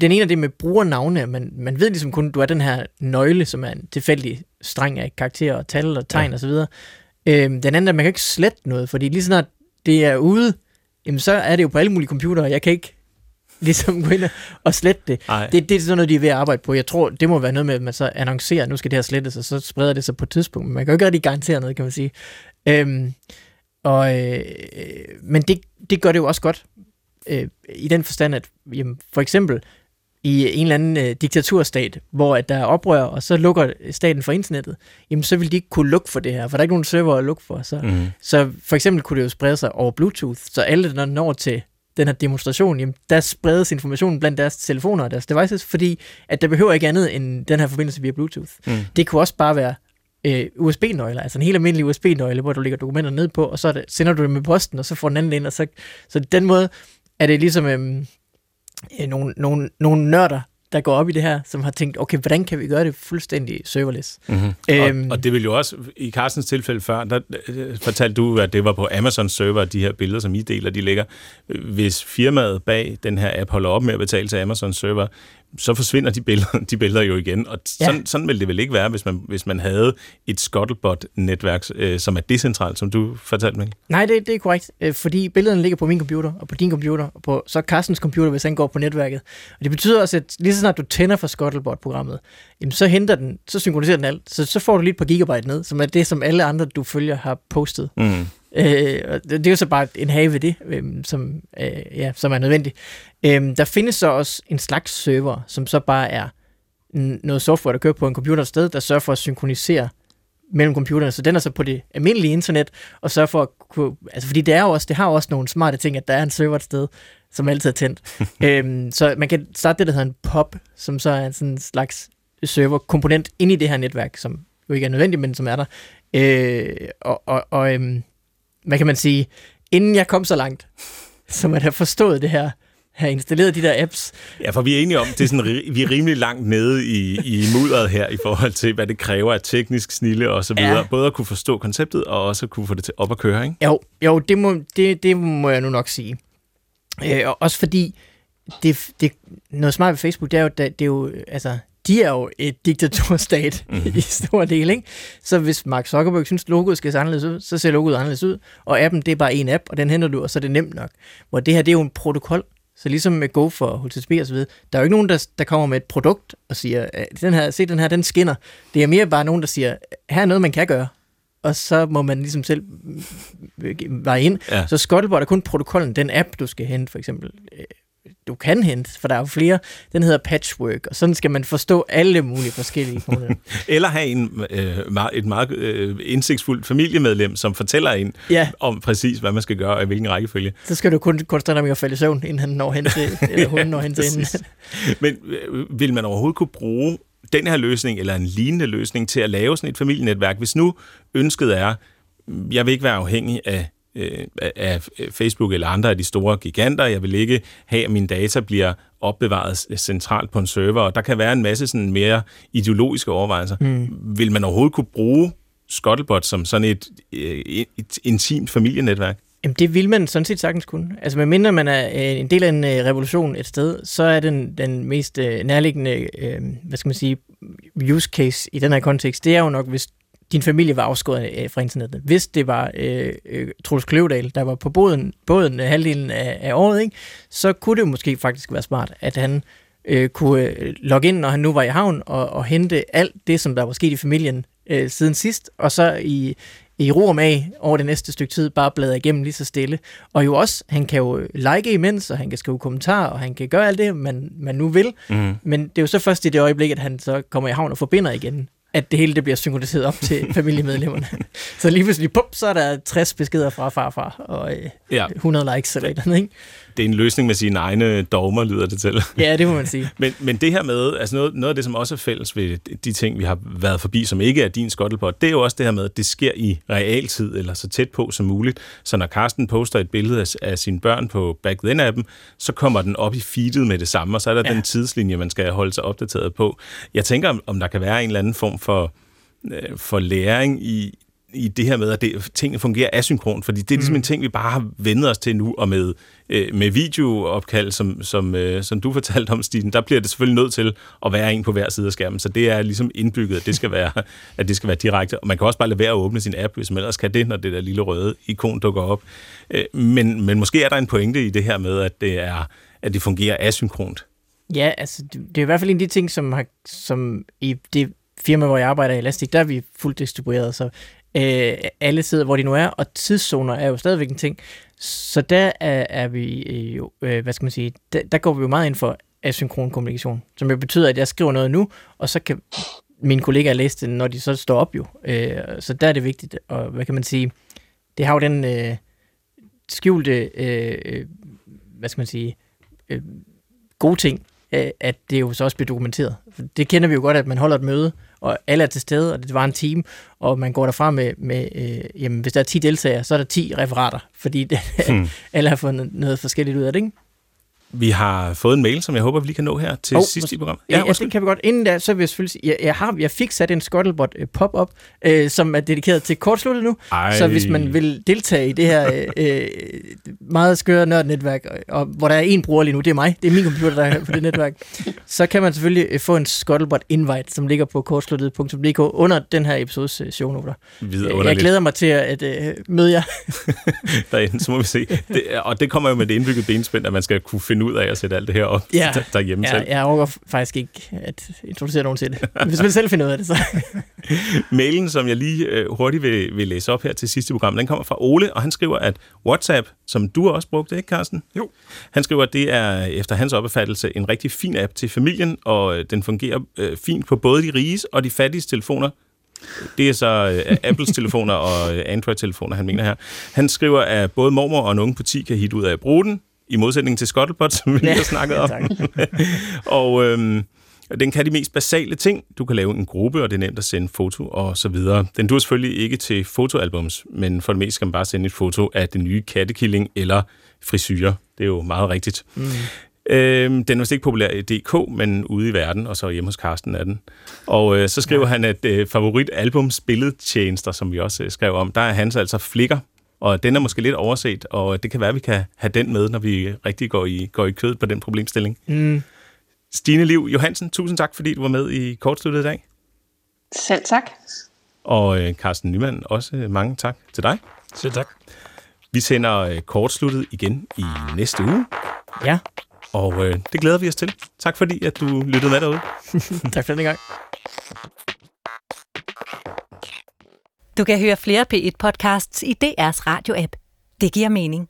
Den ene af det med brugernavne, man, man ved ligesom kun, du er den her nøgle, som er en tilfældig streng af karakterer og tal og tegn ja. osv. Øh, den anden er, at man kan ikke slette noget, fordi lige snart det er ude, jamen så er det jo på alle mulige computere, jeg kan ikke ligesom gå ind og slette det. det. Det er sådan noget, de er ved at arbejde på. Jeg tror, det må være noget med, at man så annoncerer, at nu skal det her slettes, og så spreder det sig på et tidspunkt. Man kan jo ikke rigtig garantere noget, kan man sige. Øhm, og, øh, men det, det gør det jo også godt, øh, i den forstand, at jamen, for eksempel, i en eller anden øh, diktaturstat, hvor at der er oprør, og så lukker staten for internettet, jamen så vil de ikke kunne lukke for det her, for der er ikke nogen server at lukke for. Så, Mm. så for eksempel kunne det jo sprede sig over Bluetooth, så alle, der når til den her demonstration, jamen, der spredes informationen blandt deres telefoner og deres devices, fordi at der behøver ikke andet end den her forbindelse via Bluetooth. Mm. Det kunne også bare være øh, USB-nøgler, altså en helt almindelig USB-nøgle, hvor du lægger dokumenter ned på, og så det, sender du det med posten, og så får den anden ind, og så, så den måde er det ligesom øhm, øh, nogle, nogle, nogle nørder, der går op i det her, som har tænkt, okay, hvordan kan vi gøre det fuldstændig serverless? Mm-hmm. Øhm. Og, og det vil jo også, i Carstens tilfælde før, der øh, fortalte du, at det var på Amazon server, de her billeder, som I deler, de ligger. Hvis firmaet bag den her app holder op med at betale til Amazon server, så forsvinder de billeder, de billeder jo igen. Og Ja. sådan, sådan ville det vel ikke være, hvis man, hvis man havde et Scuttlebot-netværk, øh, som er decentralt, som du fortalte mig. Nej, det, det er korrekt, øh, fordi billederne ligger på min computer, og på din computer, og på så Carstens computer, hvis han går på netværket. Og det betyder også, at lige så snart du tænder for Scuttlebot-programmet, jamen så henter den, så synkroniserer den alt, så, så får du lige et par gigabyte ned, som er det, som alle andre, du følger, har postet. Mm. Øh, og det, er jo så bare en have ved det, øh, som, øh, ja, som er nødvendigt. Øh, der findes så også en slags server, som så bare er noget software, der kører på en computer et sted, der sørger for at synkronisere mellem computerne. Så den er så på det almindelige internet, og sørger for at kunne, altså fordi det, er jo også, det har jo også nogle smarte ting, at der er en server et sted, som altid er tændt. øhm, så man kan starte det, der hedder en POP, som så er sådan en slags serverkomponent inde i det her netværk, som jo ikke er nødvendigt, men som er der. Øh, og og, og øhm, hvad kan man sige, inden jeg kom så langt, som at have forstået det her, have installeret de der apps, Ja, for vi er enige om, det er sådan, vi er rimelig langt nede i, i mudderet her, i forhold til, hvad det kræver af teknisk snille og så videre. Ja. Både at kunne forstå konceptet, og også at kunne få det til op at køre, ikke? Jo, jo det, må, det, det må jeg nu nok sige. Øh, og også fordi, det, det, noget smart ved Facebook, det er jo, det, det er jo altså, de er jo et diktaturstat mm. i stor del, ikke? Så hvis Mark Zuckerberg synes, logoet skal se anderledes ud, så ser logoet anderledes ud, og appen, det er bare en app, og den henter du, og så er det nemt nok. Hvor det her, det er jo en protokol, så ligesom med Go for HTTP og så videre, der er jo ikke nogen, der, der kommer med et produkt og siger, "Øh, den her, se den her, den skinner. Det er mere bare nogen, der siger, her er noget, man kan gøre. Og så må man ligesom selv øh, veje ind. Ja. Så Scuttlebot er kun protokollen, den app, du skal hente, for eksempel. Du kan hente, for der er jo flere. Den hedder Patchwork, og sådan skal man forstå alle mulige forskellige komponenter. Eller have en, øh, et meget øh, indsigtsfuldt familiemedlem, som fortæller en ja, om præcis, hvad man skal gøre, og i hvilken rækkefølge. så skal du kun koncentrere dig om at falde i søvn, inden han når hen til, eller hun når hen til. Præcis. Men øh, vil man overhovedet kunne bruge den her løsning, eller en lignende løsning, til at lave sådan et familienetværk, hvis nu ønsket er, jeg vil ikke være afhængig af øh, af- Facebook eller andre af de store giganter. Jeg vil ikke have, at mine data bliver opbevaret centralt på en server, og der kan være en masse sådan mere ideologiske overvejelser. Mm. Vil man overhovedet kunne bruge Scuttlebot som sådan et, øh, et, et intimt familienetværk? Jamen, det vil man sådan set sagtens kunne. Altså, medmindre man er øh, en del af en øh, revolution et sted, så er den, den mest øh, nærliggende, øh, hvad skal man sige, use case i den her kontekst, det er jo nok, hvis din familie var afskåret øh, fra internettet. Hvis det var øh, øh, Troels Kløvedal, der var på båden, båden øh, halvdelen af, af året, ikke, så kunne det jo måske faktisk være smart, at han øh, kunne øh, logge ind, når han nu var i havn, og, og hente alt det, som der var sket i familien øh, siden sidst, og så i, i ro og mag over det næste stykke tid bare bladre igennem lige så stille. Og jo også, han kan jo like imens, og han kan skrive kommentarer, og han kan gøre alt det, man, man nu vil. Mm. Men det er jo så først i det øjeblik, at han så kommer i havn og forbinder igen, at det hele det bliver synkroniseret op til familiemedlemmerne. så lige pludselig, pup, så er der 60 beskeder fra farfar, og øh, Ja, 100 likes eller et andet, ikke? det er en løsning med sine egne dogmer, lyder det til. Ja, det må man sige. Men, men det her med, altså noget, noget af det, som også er fælles ved de ting, vi har været forbi, som ikke er din Scuttlebot, det er jo også det her med, at det sker i realtid, eller så tæt på som muligt. Så når Carsten poster et billede af, af sine børn på Back Then-appen, så kommer den op i feedet med det samme, og så er der. Ja. den tidslinje, man skal holde sig opdateret på. Jeg tænker, om, om der kan være en eller anden form for, øh, for læring i, i det her med, at det, tingene fungerer asynkront, fordi det er ligesom mm. en ting, vi bare har vendet os til nu, og med, øh, med videoopkald, som, som, øh, som du fortalte om, Stine, der bliver det selvfølgelig nødt til at være en på hver side af skærmen, så det er ligesom indbygget, at det skal være, at det skal være direkte, og man kan også bare lade være at åbne sin app, hvis man ellers kan det, når det der lille røde ikon dukker op. Øh, men, men måske er der en pointe i det her med, at det, er, at det fungerer asynkront. Ja, altså, det, det er i hvert fald en af de ting, som, har, som i det firma, hvor jeg arbejder i Elastic, der er vi fuldt distribueret, så øh, alle sidder, hvor de nu er, og tidszoner er jo stadigvæk en ting. Så der er, er vi øh, jo, øh, hvad skal man sige, der, der går vi jo meget ind for asynkron kommunikation, som jo betyder, at jeg skriver noget nu, og så kan mine kollegaer læse det, når de så står op jo. Øh, så der er det vigtigt, og hvad kan man sige, det har jo den øh, skjulte, øh, øh hvad skal man sige, øh, gode ting, at det jo så også bliver dokumenteret. For det kender vi jo godt, at man holder et møde, og alle er til stede, og det var en team, og man går derfra med, med øh, jamen, hvis der er 10 deltagere, så er der 10 referater, fordi det, hmm. alle har fået noget forskelligt ud af det, ikke? Vi har fået en mail, som jeg håber, vi lige kan nå her til oh, sidst i programmet. Ja, ja, det kan vi godt. Inden da, så vil jeg selvfølgelig sige, jeg, jeg, har, jeg fik sat en Scuttlebot uh, pop-up, uh, som er dedikeret til kortsluttet nu. Ej. Så hvis man vil deltage i det her uh, meget skøre nørdnetværk, og hvor der er en bruger lige nu, det er mig, det er min computer, der er på det netværk, så kan man selvfølgelig uh, få en Scuttlebot invite, som ligger på kortsluttet.dk under den her episodes uh, shownoter. Jeg glæder mig til at uh, møde jer. Derinde, så må vi se. Det, og det kommer jo med det indbyggede benspænd, at man skal kunne finde ud af at sætte alt det her op ja. derhjemme ja, selv. Jeg overgår faktisk ikke at introducere nogen til det. Hvis man selv finder ud af det, så... Mailen, som jeg lige øh, hurtigt vil, vil læse op her til sidste program, den kommer fra Ole, og han skriver, at WhatsApp, som du også brugte, ikke Carsten? Jo. Han skriver, at det er efter hans opfattelse en rigtig fin app til familien, og øh, den fungerer øh, fint på både de riges og de fattige telefoner, det er så uh, Apples telefoner og Android-telefoner, han mener her. Han skriver, at både mormor og en unge på 10 kan hit ud af at bruge den i modsætning til Scuttlebot, som vi lige har snakket om. og øhm, den kan de mest basale ting. Du kan lave en gruppe, og det er nemt at sende foto og så videre. Den duer selvfølgelig ikke til fotoalbums, men for det meste skal man bare sende et foto af den nye kattekilling eller frisyrer. Det er jo meget rigtigt. Mm. Øhm, den er vist ikke populær i DK, men ude i verden, og så hjemme hos Karsten er den. Og øh, så skriver ja. han, at øh, favoritalbums billedtjenester, som vi også øh, skrev om, der er hans altså Flickr, og den er måske lidt overset, og det kan være, at vi kan have den med, når vi rigtig går i, går i kødet på den problemstilling. Mm. Stine Liv Johansen, tusind tak, fordi du var med i Kortsluttet i dag. Selv tak. Og øh, Carsten Nyman, også mange tak til dig. Selv tak. Vi sender øh, Kortsluttet igen i næste uge. Ja. Og øh, det glæder vi os til. Tak fordi, at du lyttede med derude. tak for den gang. Du kan høre flere P1-podcasts i DR's radio-app. Det giver mening.